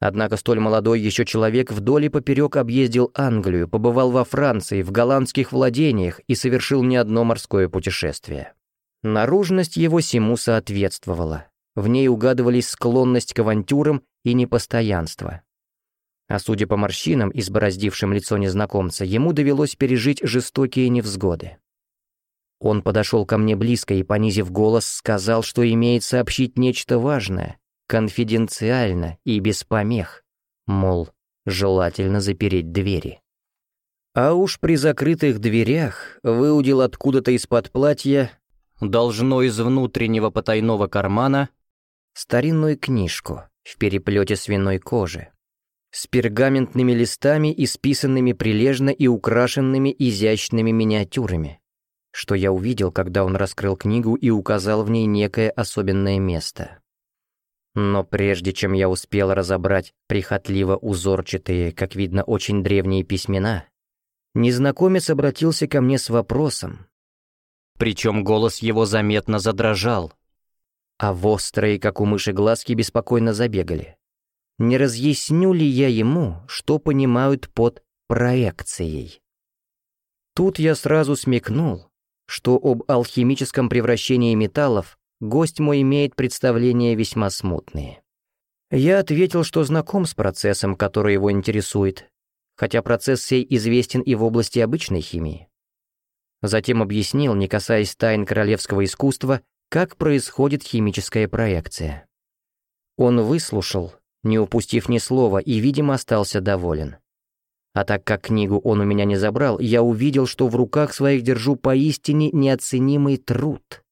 Speaker 1: Однако столь молодой еще человек вдоль и поперек объездил Англию, побывал во Франции, в голландских владениях и совершил не одно морское путешествие. Наружность его всему соответствовала. В ней угадывались склонность к авантюрам и непостоянство. А судя по морщинам, избороздившим лицо незнакомца, ему довелось пережить жестокие невзгоды. Он подошел ко мне близко и, понизив голос, сказал, что имеет сообщить нечто важное, конфиденциально и без помех, мол, желательно запереть двери. А уж при закрытых дверях выудил откуда-то из-под платья, должно из внутреннего потайного кармана, старинную книжку в переплете свиной кожи, с пергаментными листами, исписанными прилежно и украшенными изящными миниатюрами, что я увидел, когда он раскрыл книгу и указал в ней некое особенное место. Но прежде чем я успел разобрать прихотливо узорчатые, как видно, очень древние письмена, незнакомец обратился ко мне с вопросом. Причем голос его заметно задрожал, а в острые, как у мыши, глазки беспокойно забегали не разъясню ли я ему, что понимают под проекцией. Тут я сразу смекнул, что об алхимическом превращении металлов гость мой имеет представления весьма смутные. Я ответил, что знаком с процессом, который его интересует, хотя процесс сей известен и в области обычной химии. Затем объяснил, не касаясь тайн королевского искусства, как происходит химическая проекция. Он выслушал, не упустив ни слова, и, видимо, остался доволен. А так как книгу он у меня не забрал, я увидел, что в руках своих держу поистине неоценимый труд.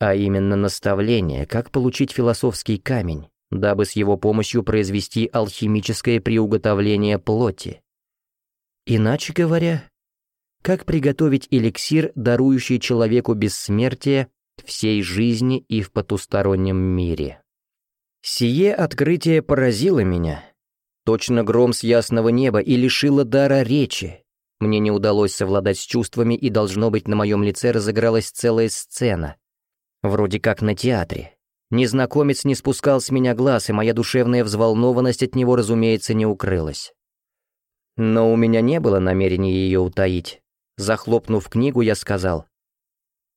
Speaker 1: А именно наставление, как получить философский камень, дабы с его помощью произвести алхимическое приуготовление плоти. Иначе говоря, как приготовить эликсир, дарующий человеку бессмертие всей жизни и в потустороннем мире. Сие открытие поразило меня, точно гром с ясного неба, и лишило дара речи, Мне не удалось совладать с чувствами, и, должно быть, на моем лице разыгралась целая сцена. Вроде как на театре. Незнакомец не спускал с меня глаз, и моя душевная взволнованность от него, разумеется, не укрылась. Но у меня не было намерения ее утаить. Захлопнув книгу, я сказал.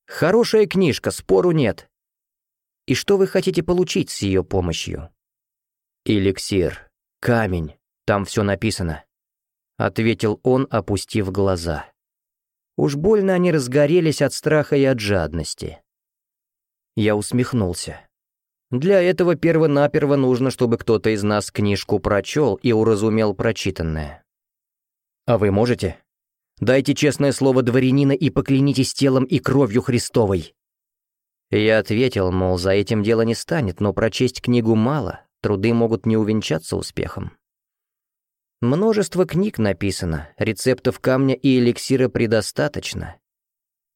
Speaker 1: «Хорошая книжка, спору нет. И что вы хотите получить с ее помощью?» «Эликсир, камень, там все написано», — ответил он, опустив глаза. Уж больно они разгорелись от страха и от жадности. Я усмехнулся. Для этого перво-наперво нужно, чтобы кто-то из нас книжку прочел и уразумел прочитанное. А вы можете? Дайте честное слово дворянина и поклянитесь телом и кровью Христовой. Я ответил, мол, за этим дело не станет, но прочесть книгу мало, труды могут не увенчаться успехом. Множество книг написано, рецептов камня и эликсира предостаточно.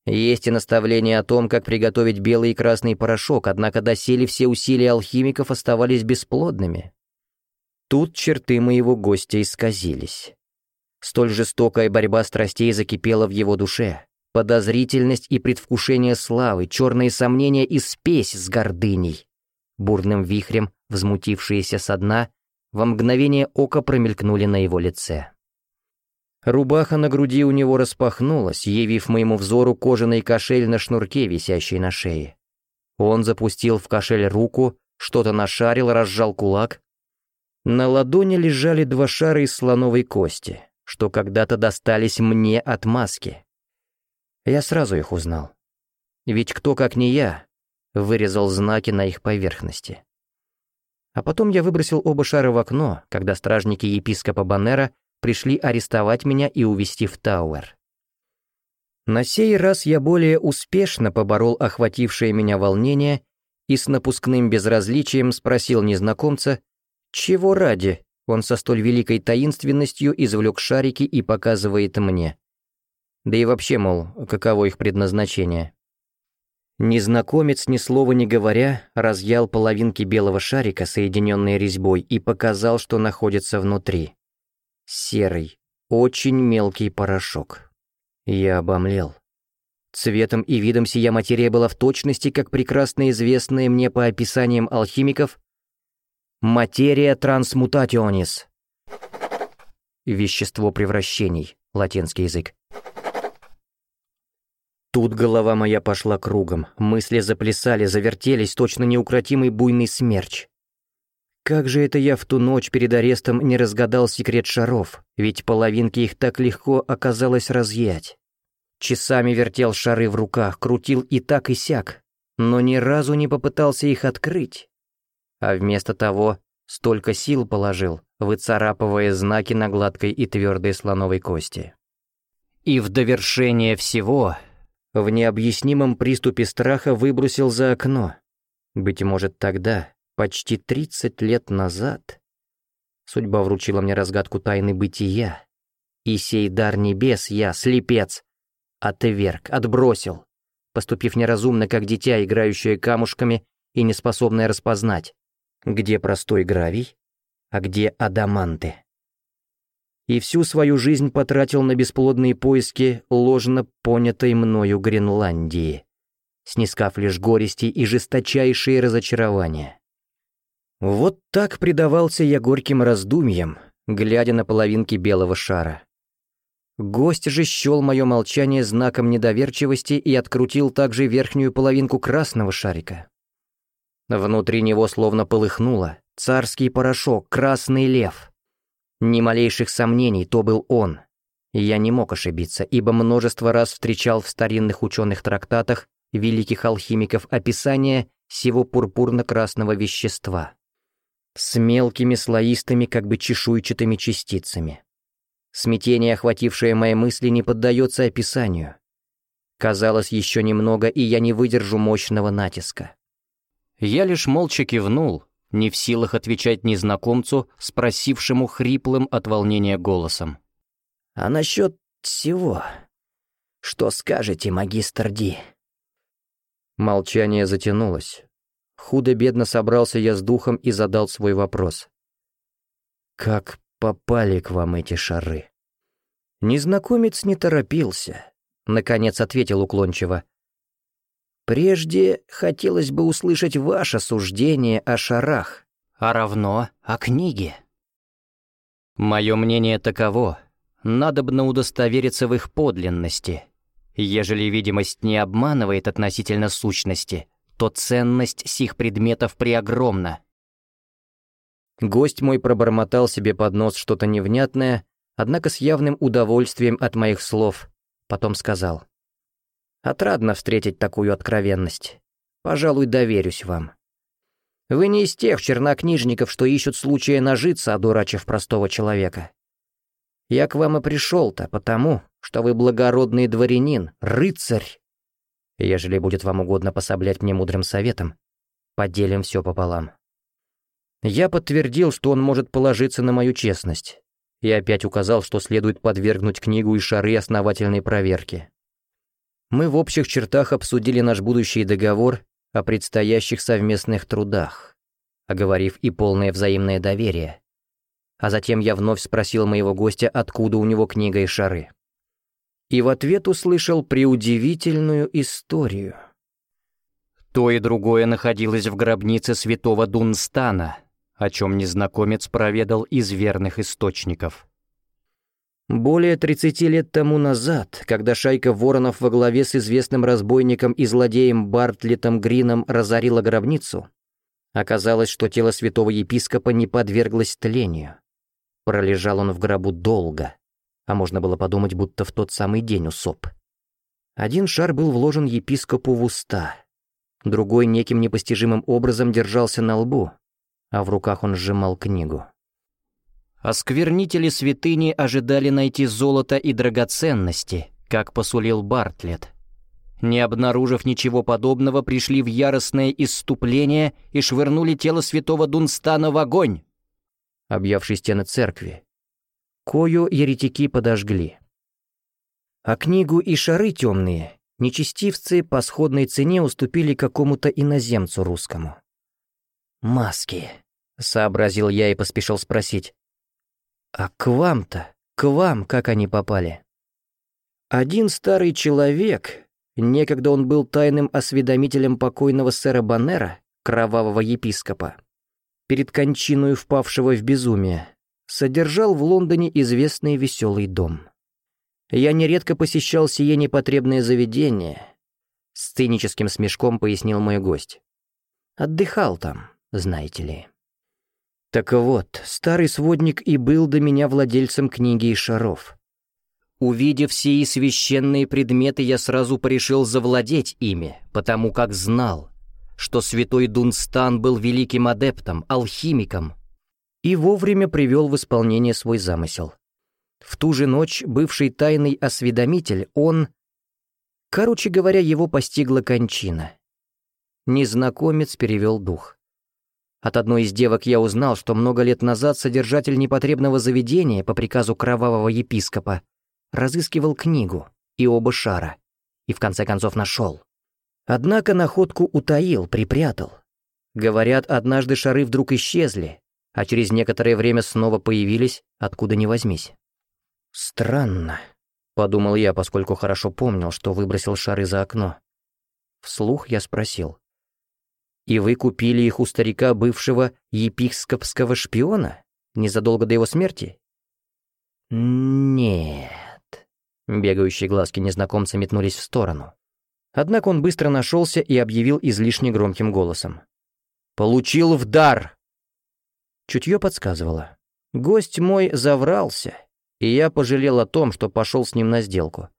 Speaker 1: Есть и наставления о том, как приготовить белый и красный порошок, однако доселе все усилия алхимиков оставались бесплодными. Тут черты моего гостя исказились. Столь жестокая борьба страстей закипела в его душе. Подозрительность и предвкушение славы, черные сомнения и спесь с гордыней. Бурным вихрем, взмутившиеся со дна, во мгновение ока промелькнули на его лице. Рубаха на груди у него распахнулась, явив моему взору кожаный кошель на шнурке, висящий на шее. Он запустил в кошель руку, что-то нашарил, разжал кулак. На ладони лежали два шара из слоновой кости что когда-то достались мне от маски. Я сразу их узнал. Ведь кто, как не я, вырезал знаки на их поверхности. А потом я выбросил оба шара в окно, когда стражники епископа Баннера пришли арестовать меня и увезти в Тауэр. На сей раз я более успешно поборол охватившее меня волнение и с напускным безразличием спросил незнакомца, чего ради он со столь великой таинственностью извлек шарики и показывает мне. Да и вообще, мол, каково их предназначение. Незнакомец, ни слова не говоря, разъял половинки белого шарика, соединенные резьбой, и показал, что находится внутри. Серый, очень мелкий порошок. Я обомлел. Цветом и видом сия материя была в точности, как прекрасно известная мне по описаниям алхимиков, Материя трансмутационис. Вещество превращений. Латинский язык. Тут голова моя пошла кругом, мысли заплясали, завертелись, точно неукротимый буйный смерч. Как же это я в ту ночь перед арестом не разгадал секрет шаров, ведь половинки их так легко оказалось разъять. Часами вертел шары в руках, крутил и так и сяк, но ни разу не попытался их открыть а вместо того столько сил положил, выцарапывая знаки на гладкой и твердой слоновой кости. И в довершение всего, в необъяснимом приступе страха выбросил за окно. Быть может, тогда, почти 30 лет назад, судьба вручила мне разгадку тайны бытия, и сей дар небес я, слепец, отверг, отбросил, поступив неразумно, как дитя, играющее камушками и неспособное распознать, где простой гравий, а где адаманты. И всю свою жизнь потратил на бесплодные поиски ложно понятой мною Гренландии, снискав лишь горести и жесточайшие разочарования. Вот так предавался я горьким раздумьям, глядя на половинки белого шара. Гость же счел мое молчание знаком недоверчивости и открутил также верхнюю половинку красного шарика. Внутри него словно полыхнуло. Царский порошок, красный лев. Ни малейших сомнений, то был он. Я не мог ошибиться, ибо множество раз встречал в старинных ученых трактатах великих алхимиков описание всего пурпурно-красного вещества с мелкими слоистыми, как бы чешуйчатыми частицами. Смятение, охватившее мои мысли, не поддается описанию. Казалось, еще немного, и я не выдержу мощного натиска. Я лишь молча кивнул, не в силах отвечать незнакомцу, спросившему хриплым от волнения голосом. «А насчет всего? Что скажете, магистр Ди?» Молчание затянулось. Худо-бедно собрался я с духом и задал свой вопрос. «Как попали к вам эти шары?» Незнакомец не торопился, наконец ответил уклончиво. «Прежде хотелось бы услышать ваше суждение о шарах, а равно о книге». «Мое мнение таково. Надобно удостовериться в их подлинности. Ежели видимость не обманывает относительно сущности, то ценность сих предметов преогромна». Гость мой пробормотал себе под нос что-то невнятное, однако с явным удовольствием от моих слов, потом сказал. «Отрадно встретить такую откровенность. Пожалуй, доверюсь вам. Вы не из тех чернокнижников, что ищут случая нажиться, одурачив простого человека. Я к вам и пришел-то потому, что вы благородный дворянин, рыцарь. Ежели будет вам угодно пособлять мне мудрым советом, поделим все пополам». Я подтвердил, что он может положиться на мою честность, и опять указал, что следует подвергнуть книгу и шары основательной проверке. Мы в общих чертах обсудили наш будущий договор о предстоящих совместных трудах, оговорив и полное взаимное доверие. А затем я вновь спросил моего гостя, откуда у него книга и шары. И в ответ услышал преудивительную историю. То и другое находилось в гробнице святого Дунстана, о чем незнакомец проведал из верных источников. Более 30 лет тому назад, когда шайка воронов во главе с известным разбойником и злодеем Бартлетом Грином разорила гробницу, оказалось, что тело святого епископа не подверглось тлению. Пролежал он в гробу долго, а можно было подумать, будто в тот самый день усоп. Один шар был вложен епископу в уста, другой неким непостижимым образом держался на лбу, а в руках он сжимал книгу. Осквернители святыни ожидали найти золото и драгоценности, как посулил Бартлет. Не обнаружив ничего подобного, пришли в яростное исступление и швырнули тело святого Дунстана в огонь, объявший стены церкви. Кою еретики подожгли. А книгу и шары темные нечестивцы по сходной цене уступили какому-то иноземцу русскому. «Маски», — сообразил я и поспешил спросить. «А к вам-то, к вам как они попали?» Один старый человек, некогда он был тайным осведомителем покойного сэра Баннера, кровавого епископа, перед кончиной впавшего в безумие, содержал в Лондоне известный веселый дом. Я нередко посещал сие непотребное заведение, с циническим смешком пояснил мой гость. Отдыхал там, знаете ли. Так вот, старый сводник и был до меня владельцем книги и шаров. Увидев сии священные предметы, я сразу порешил завладеть ими, потому как знал, что святой Дунстан был великим адептом, алхимиком, и вовремя привел в исполнение свой замысел. В ту же ночь бывший тайный осведомитель, он... Короче говоря, его постигла кончина. Незнакомец перевел дух. От одной из девок я узнал, что много лет назад содержатель непотребного заведения по приказу кровавого епископа разыскивал книгу и оба шара, и в конце концов нашел. Однако находку утаил, припрятал. Говорят, однажды шары вдруг исчезли, а через некоторое время снова появились, откуда ни возьмись. «Странно», — подумал я, поскольку хорошо помнил, что выбросил шары за окно. Вслух я спросил. И вы купили их у старика бывшего епископского шпиона? Незадолго до его смерти? Нет. Бегающие глазки незнакомца метнулись в сторону. Однако он быстро нашелся и объявил излишне громким голосом. «Получил в дар!» Чутье подсказывало. Гость мой заврался, и я пожалел о том, что пошел с ним на сделку.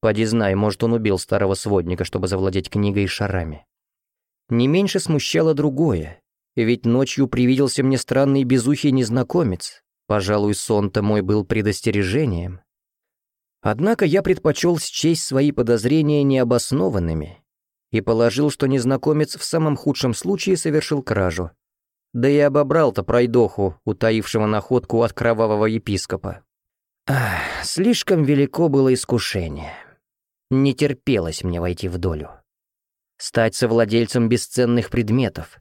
Speaker 1: Поди знай, может, он убил старого сводника, чтобы завладеть книгой и шарами. Не меньше смущало другое, ведь ночью привиделся мне странный безухий незнакомец. Пожалуй, сон-то мой был предостережением. Однако я предпочел счесть свои подозрения необоснованными и положил, что незнакомец в самом худшем случае совершил кражу. Да и обобрал-то пройдоху, утаившего находку от кровавого епископа. Ах, слишком велико было искушение. Не терпелось мне войти в долю стать совладельцем бесценных предметов.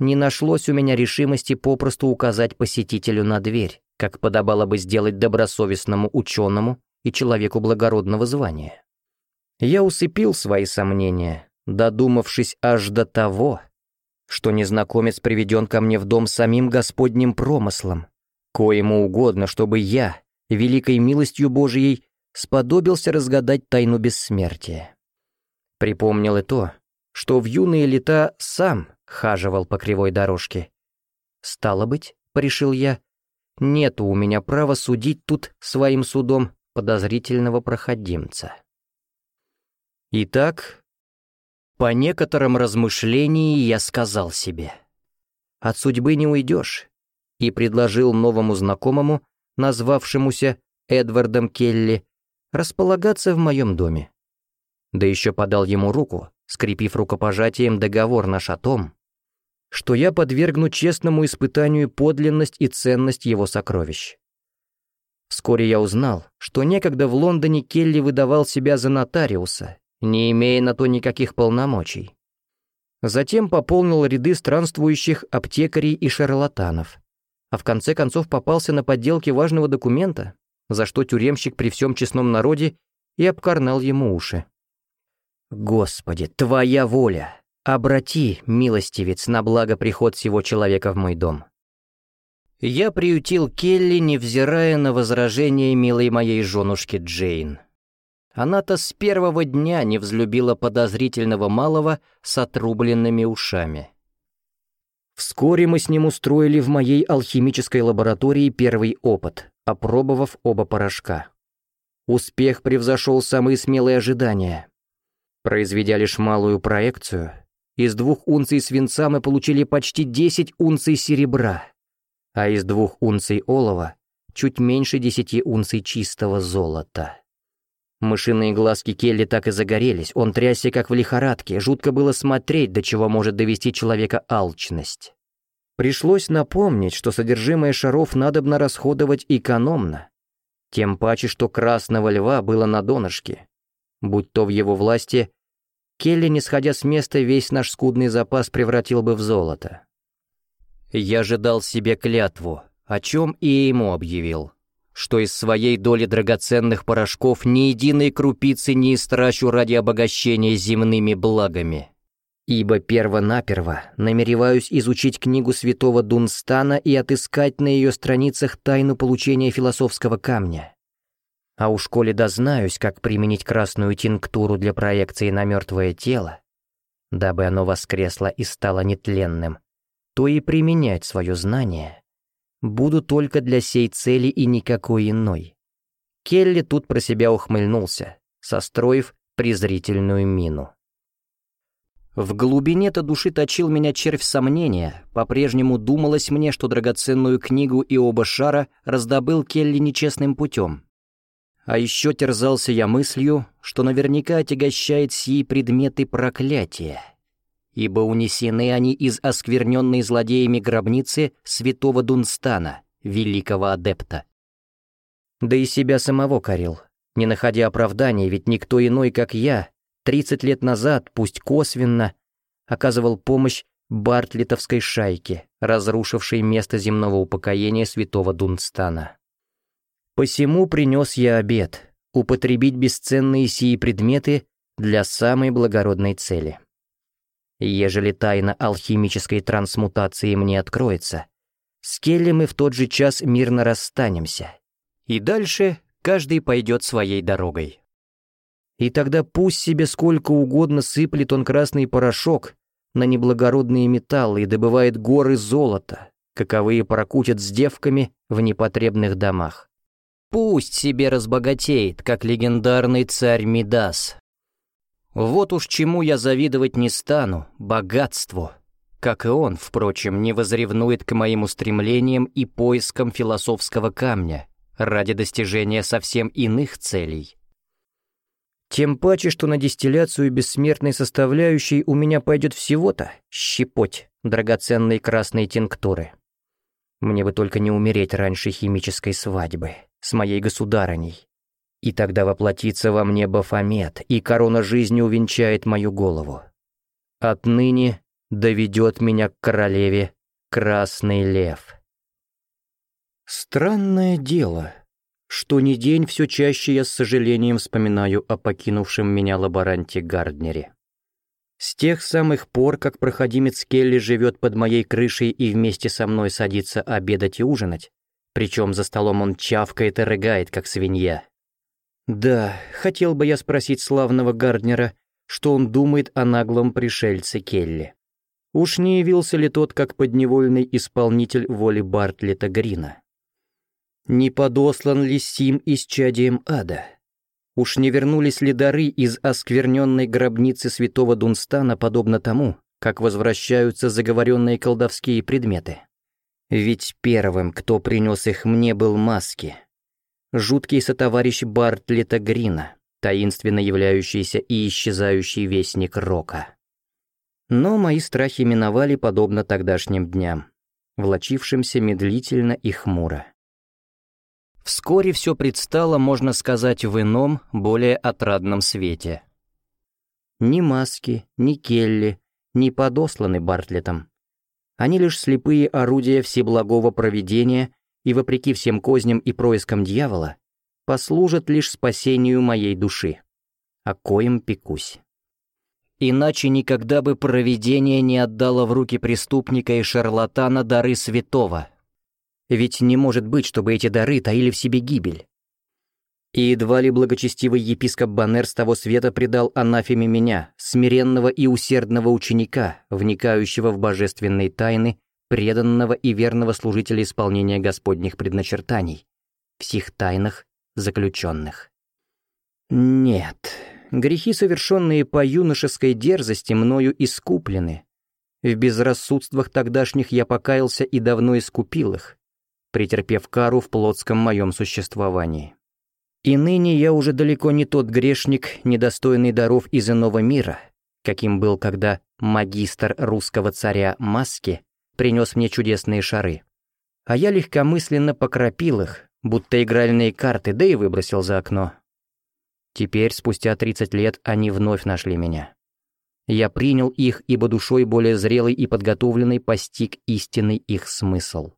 Speaker 1: Не нашлось у меня решимости попросту указать посетителю на дверь. как подобало бы сделать добросовестному ученому и человеку благородного звания. Я усыпил свои сомнения, додумавшись аж до того, что незнакомец приведен ко мне в дом самим Господним промыслом, коему угодно, чтобы я, великой милостью Божией, сподобился разгадать тайну бессмертия. Припомнил и то, что в юные лета сам хаживал по кривой дорожке. Стало быть, порешил я, нету у меня права судить тут своим судом подозрительного проходимца. Итак, по некоторым размышлениям я сказал себе, от судьбы не уйдешь, и предложил новому знакомому, назвавшемуся Эдвардом Келли, располагаться в моем доме. Да еще подал ему руку, скрепив рукопожатием договор наш о том, что я подвергну честному испытанию подлинность и ценность его сокровищ. Вскоре я узнал, что некогда в Лондоне Келли выдавал себя за нотариуса, не имея на то никаких полномочий. Затем пополнил ряды странствующих аптекарей и шарлатанов, а в конце концов попался на подделке важного документа, за что тюремщик при всем честном народе и обкарнал ему уши. «Господи, твоя воля! Обрати, милостивец, на благо приход всего человека в мой дом». Я приютил Келли, невзирая на возражения милой моей женушки Джейн. Она-то с первого дня не взлюбила подозрительного малого с отрубленными ушами. Вскоре мы с ним устроили в моей алхимической лаборатории первый опыт, опробовав оба порошка. Успех превзошел самые смелые ожидания. Произведя лишь малую проекцию, из двух унций свинца мы получили почти 10 унций серебра, а из двух унций олова чуть меньше 10 унций чистого золота. Мышиные глазки Келли так и загорелись, он трясся как в лихорадке, жутко было смотреть, до чего может довести человека алчность. Пришлось напомнить, что содержимое шаров надобно расходовать экономно, тем паче, что красного льва было на донышке. Будь то в его власти, Келли, не сходя с места, весь наш скудный запас превратил бы в золото. Я же дал себе клятву, о чем и ему объявил, что из своей доли драгоценных порошков ни единой крупицы не истрачу ради обогащения земными благами. Ибо перво-наперво намереваюсь изучить книгу святого Дунстана и отыскать на ее страницах тайну получения философского камня. А уж коли дознаюсь, как применить красную тинктуру для проекции на мертвое тело, дабы оно воскресло и стало нетленным, то и применять свое знание буду только для сей цели и никакой иной. Келли тут про себя ухмыльнулся, состроив презрительную мину. В глубине-то души точил меня червь сомнения, по-прежнему думалось мне, что драгоценную книгу и оба шара раздобыл Келли нечестным путем. А еще терзался я мыслью, что наверняка отягощает сии предметы проклятия, ибо унесены они из оскверненной злодеями гробницы святого Дунстана, великого адепта. Да и себя самого корил, не находя оправданий, ведь никто иной, как я, 30 лет назад, пусть косвенно, оказывал помощь Бартлетовской шайке, разрушившей место земного упокоения святого Дунстана. Посему принес я обед — употребить бесценные сии предметы для самой благородной цели. Ежели тайна алхимической трансмутации мне откроется, с Келли мы в тот же час мирно расстанемся. И дальше каждый пойдет своей дорогой. И тогда пусть себе сколько угодно сыплет он красный порошок на неблагородные металлы и добывает горы золота, каковые прокутят с девками в непотребных домах. Пусть себе разбогатеет, как легендарный царь Мидас. Вот уж чему я завидовать не стану, богатству. Как и он, впрочем, не возревнует к моим устремлениям и поискам философского камня ради достижения совсем иных целей. Тем паче, что на дистилляцию бессмертной составляющей у меня пойдет всего-то щепоть драгоценной красной тинктуры. Мне бы только не умереть раньше химической свадьбы с моей государыней. И тогда воплотится во мне Бафомет, и корона жизни увенчает мою голову. Отныне доведет меня к королеве Красный Лев». Странное дело, что ни день все чаще я с сожалением вспоминаю о покинувшем меня лаборанте Гарднере. С тех самых пор, как проходимец Келли живет под моей крышей и вместе со мной садится обедать и ужинать, причем за столом он чавкает и рыгает, как свинья. Да, хотел бы я спросить славного Гарднера, что он думает о наглом пришельце Келли. Уж не явился ли тот как подневольный исполнитель воли Бартлета Грина? Не подослан ли Сим исчадием ада? Уж не вернулись ли дары из оскверненной гробницы святого Дунстана подобно тому, как возвращаются заговоренные колдовские предметы? Ведь первым, кто принес их мне, был Маски. Жуткий сотоварищ Бартлета Грина, таинственно являющийся и исчезающий вестник Рока. Но мои страхи миновали подобно тогдашним дням, влочившимся медлительно и хмуро. Вскоре все предстало, можно сказать, в ином, более отрадном свете. Ни маски, ни Келли не подосланы Бартлетом. Они лишь слепые орудия всеблагого провидения и, вопреки всем козням и проискам дьявола, послужат лишь спасению моей души, о коем пекусь. Иначе никогда бы провидение не отдало в руки преступника и шарлатана дары святого, ведь не может быть, чтобы эти дары таили в себе гибель. И едва ли благочестивый епископ Баннер с того света предал анафеме меня, смиренного и усердного ученика, вникающего в божественные тайны, преданного и верного служителя исполнения Господних предначертаний, в сих тайнах заключенных. Нет, грехи, совершенные по юношеской дерзости, мною искуплены. В безрассудствах тогдашних я покаялся и давно искупил их претерпев кару в плотском моем существовании. И ныне я уже далеко не тот грешник, недостойный даров из иного мира, каким был, когда магистр русского царя Маски принес мне чудесные шары. А я легкомысленно покропил их, будто игральные карты, да и выбросил за окно. Теперь, спустя 30 лет, они вновь нашли меня. Я принял их, ибо душой более зрелой и подготовленной постиг истинный их смысл.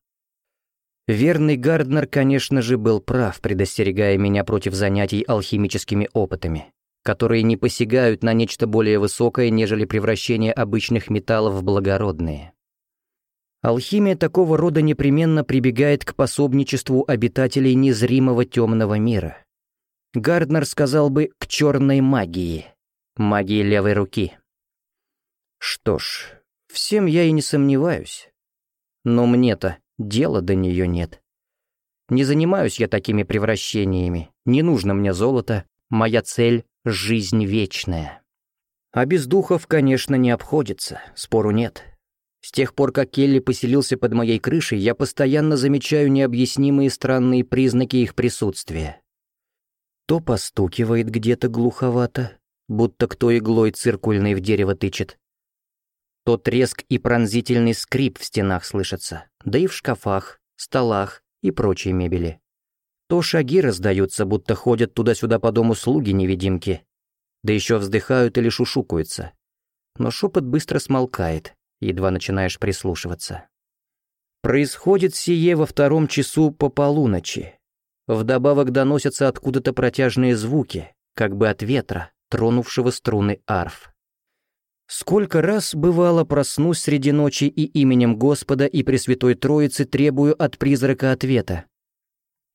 Speaker 1: Верный Гарднер, конечно же, был прав, предостерегая меня против занятий алхимическими опытами, которые не посягают на нечто более высокое, нежели превращение обычных металлов в благородные. Алхимия такого рода непременно прибегает к пособничеству обитателей незримого темного мира. Гарднер сказал бы «к черной магии», магии левой руки. Что ж, всем я и не сомневаюсь. Но мне-то Дела до нее нет. Не занимаюсь я такими превращениями, не нужно мне золото, моя цель — жизнь вечная. А без духов, конечно, не обходится, спору нет. С тех пор, как Келли поселился под моей крышей, я постоянно замечаю необъяснимые странные признаки их присутствия. То постукивает где-то глуховато, будто кто иглой циркульной в дерево тычет, то треск и пронзительный скрип в стенах слышатся, да и в шкафах, столах и прочей мебели. То шаги раздаются, будто ходят туда-сюда по дому слуги-невидимки, да еще вздыхают или шушукаются. Но шепот быстро смолкает, едва начинаешь прислушиваться. Происходит сие во втором часу по полуночи. Вдобавок доносятся откуда-то протяжные звуки, как бы от ветра, тронувшего струны арф. Сколько раз, бывало, проснусь среди ночи и именем Господа и Пресвятой Троицы требую от призрака ответа.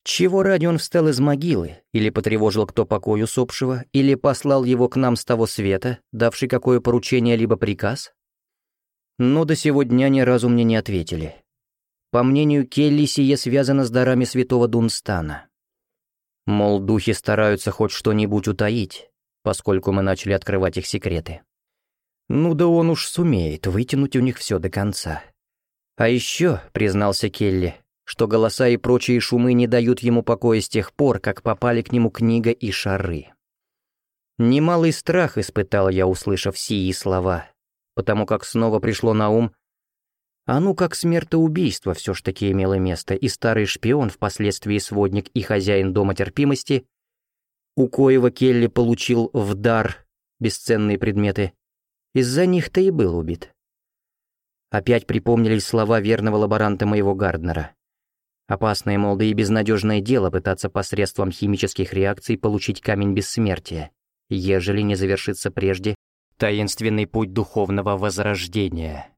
Speaker 1: Чего ради он встал из могилы, или потревожил кто покой усопшего, или послал его к нам с того света, давший какое поручение либо приказ? Но до сего дня ни разу мне не ответили. По мнению Келли, сие связано с дарами святого Дунстана. Мол, духи стараются хоть что-нибудь утаить, поскольку мы начали открывать их секреты. Ну да он уж сумеет вытянуть у них все до конца. А еще, признался Келли, что голоса и прочие шумы не дают ему покоя с тех пор, как попали к нему книга и шары. Немалый страх испытал я, услышав сии слова, потому как снова пришло на ум, а ну как смертоубийство все ж таки имело место, и старый шпион, впоследствии сводник и хозяин дома терпимости, у коего Келли получил в дар бесценные предметы, из-за них-то и был убит. Опять припомнились слова верного лаборанта моего Гарднера. Опасное, мол, да и безнадежное дело пытаться посредством химических реакций получить камень бессмертия, ежели не завершится прежде таинственный путь духовного возрождения.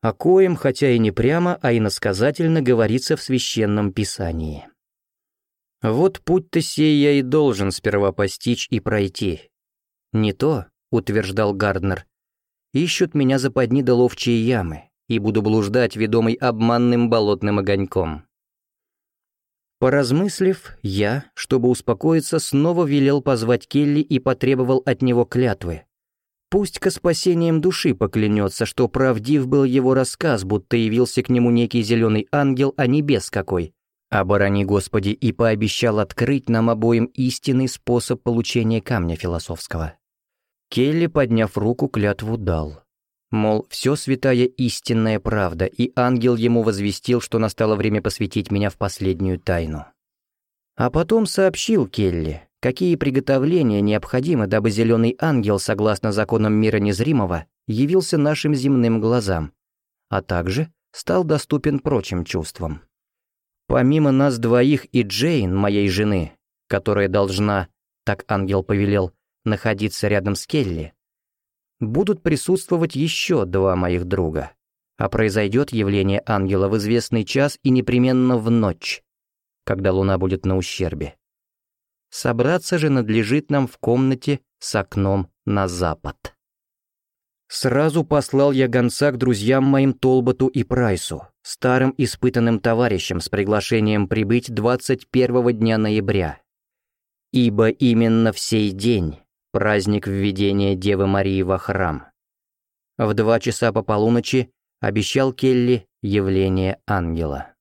Speaker 1: О коем, хотя и не прямо, а иносказательно говорится в Священном Писании. Вот путь-то сей я и должен сперва постичь и пройти. Не то, утверждал Гарднер, ищут меня западни да ловчие ямы, и буду блуждать, ведомый обманным болотным огоньком. Поразмыслив, я, чтобы успокоиться, снова велел позвать Келли и потребовал от него клятвы. Пусть ко спасением души поклянется, что правдив был его рассказ, будто явился к нему некий зеленый ангел, а небес какой. Оборони Господи и пообещал открыть нам обоим истинный способ получения камня философского. Келли, подняв руку, клятву дал. Мол, все святая истинная правда, и ангел ему возвестил, что настало время посвятить меня в последнюю тайну. А потом сообщил Келли, какие приготовления необходимы, дабы зеленый ангел, согласно законам мира незримого, явился нашим земным глазам, а также стал доступен прочим чувствам. Помимо нас двоих и Джейн, моей жены, которая должна, так ангел повелел, находиться рядом с Келли, будут присутствовать еще два моих друга. А произойдет явление ангела в известный час и непременно в ночь, когда луна будет на ущербе. Собраться же надлежит нам в комнате с окном на запад. Сразу послал я гонца к друзьям моим Толботу и Прайсу, старым испытанным товарищам с приглашением прибыть 21 дня ноября. Ибо именно в сей день праздник введения Девы Марии во храм. В два часа по полуночи обещал Келли явление ангела.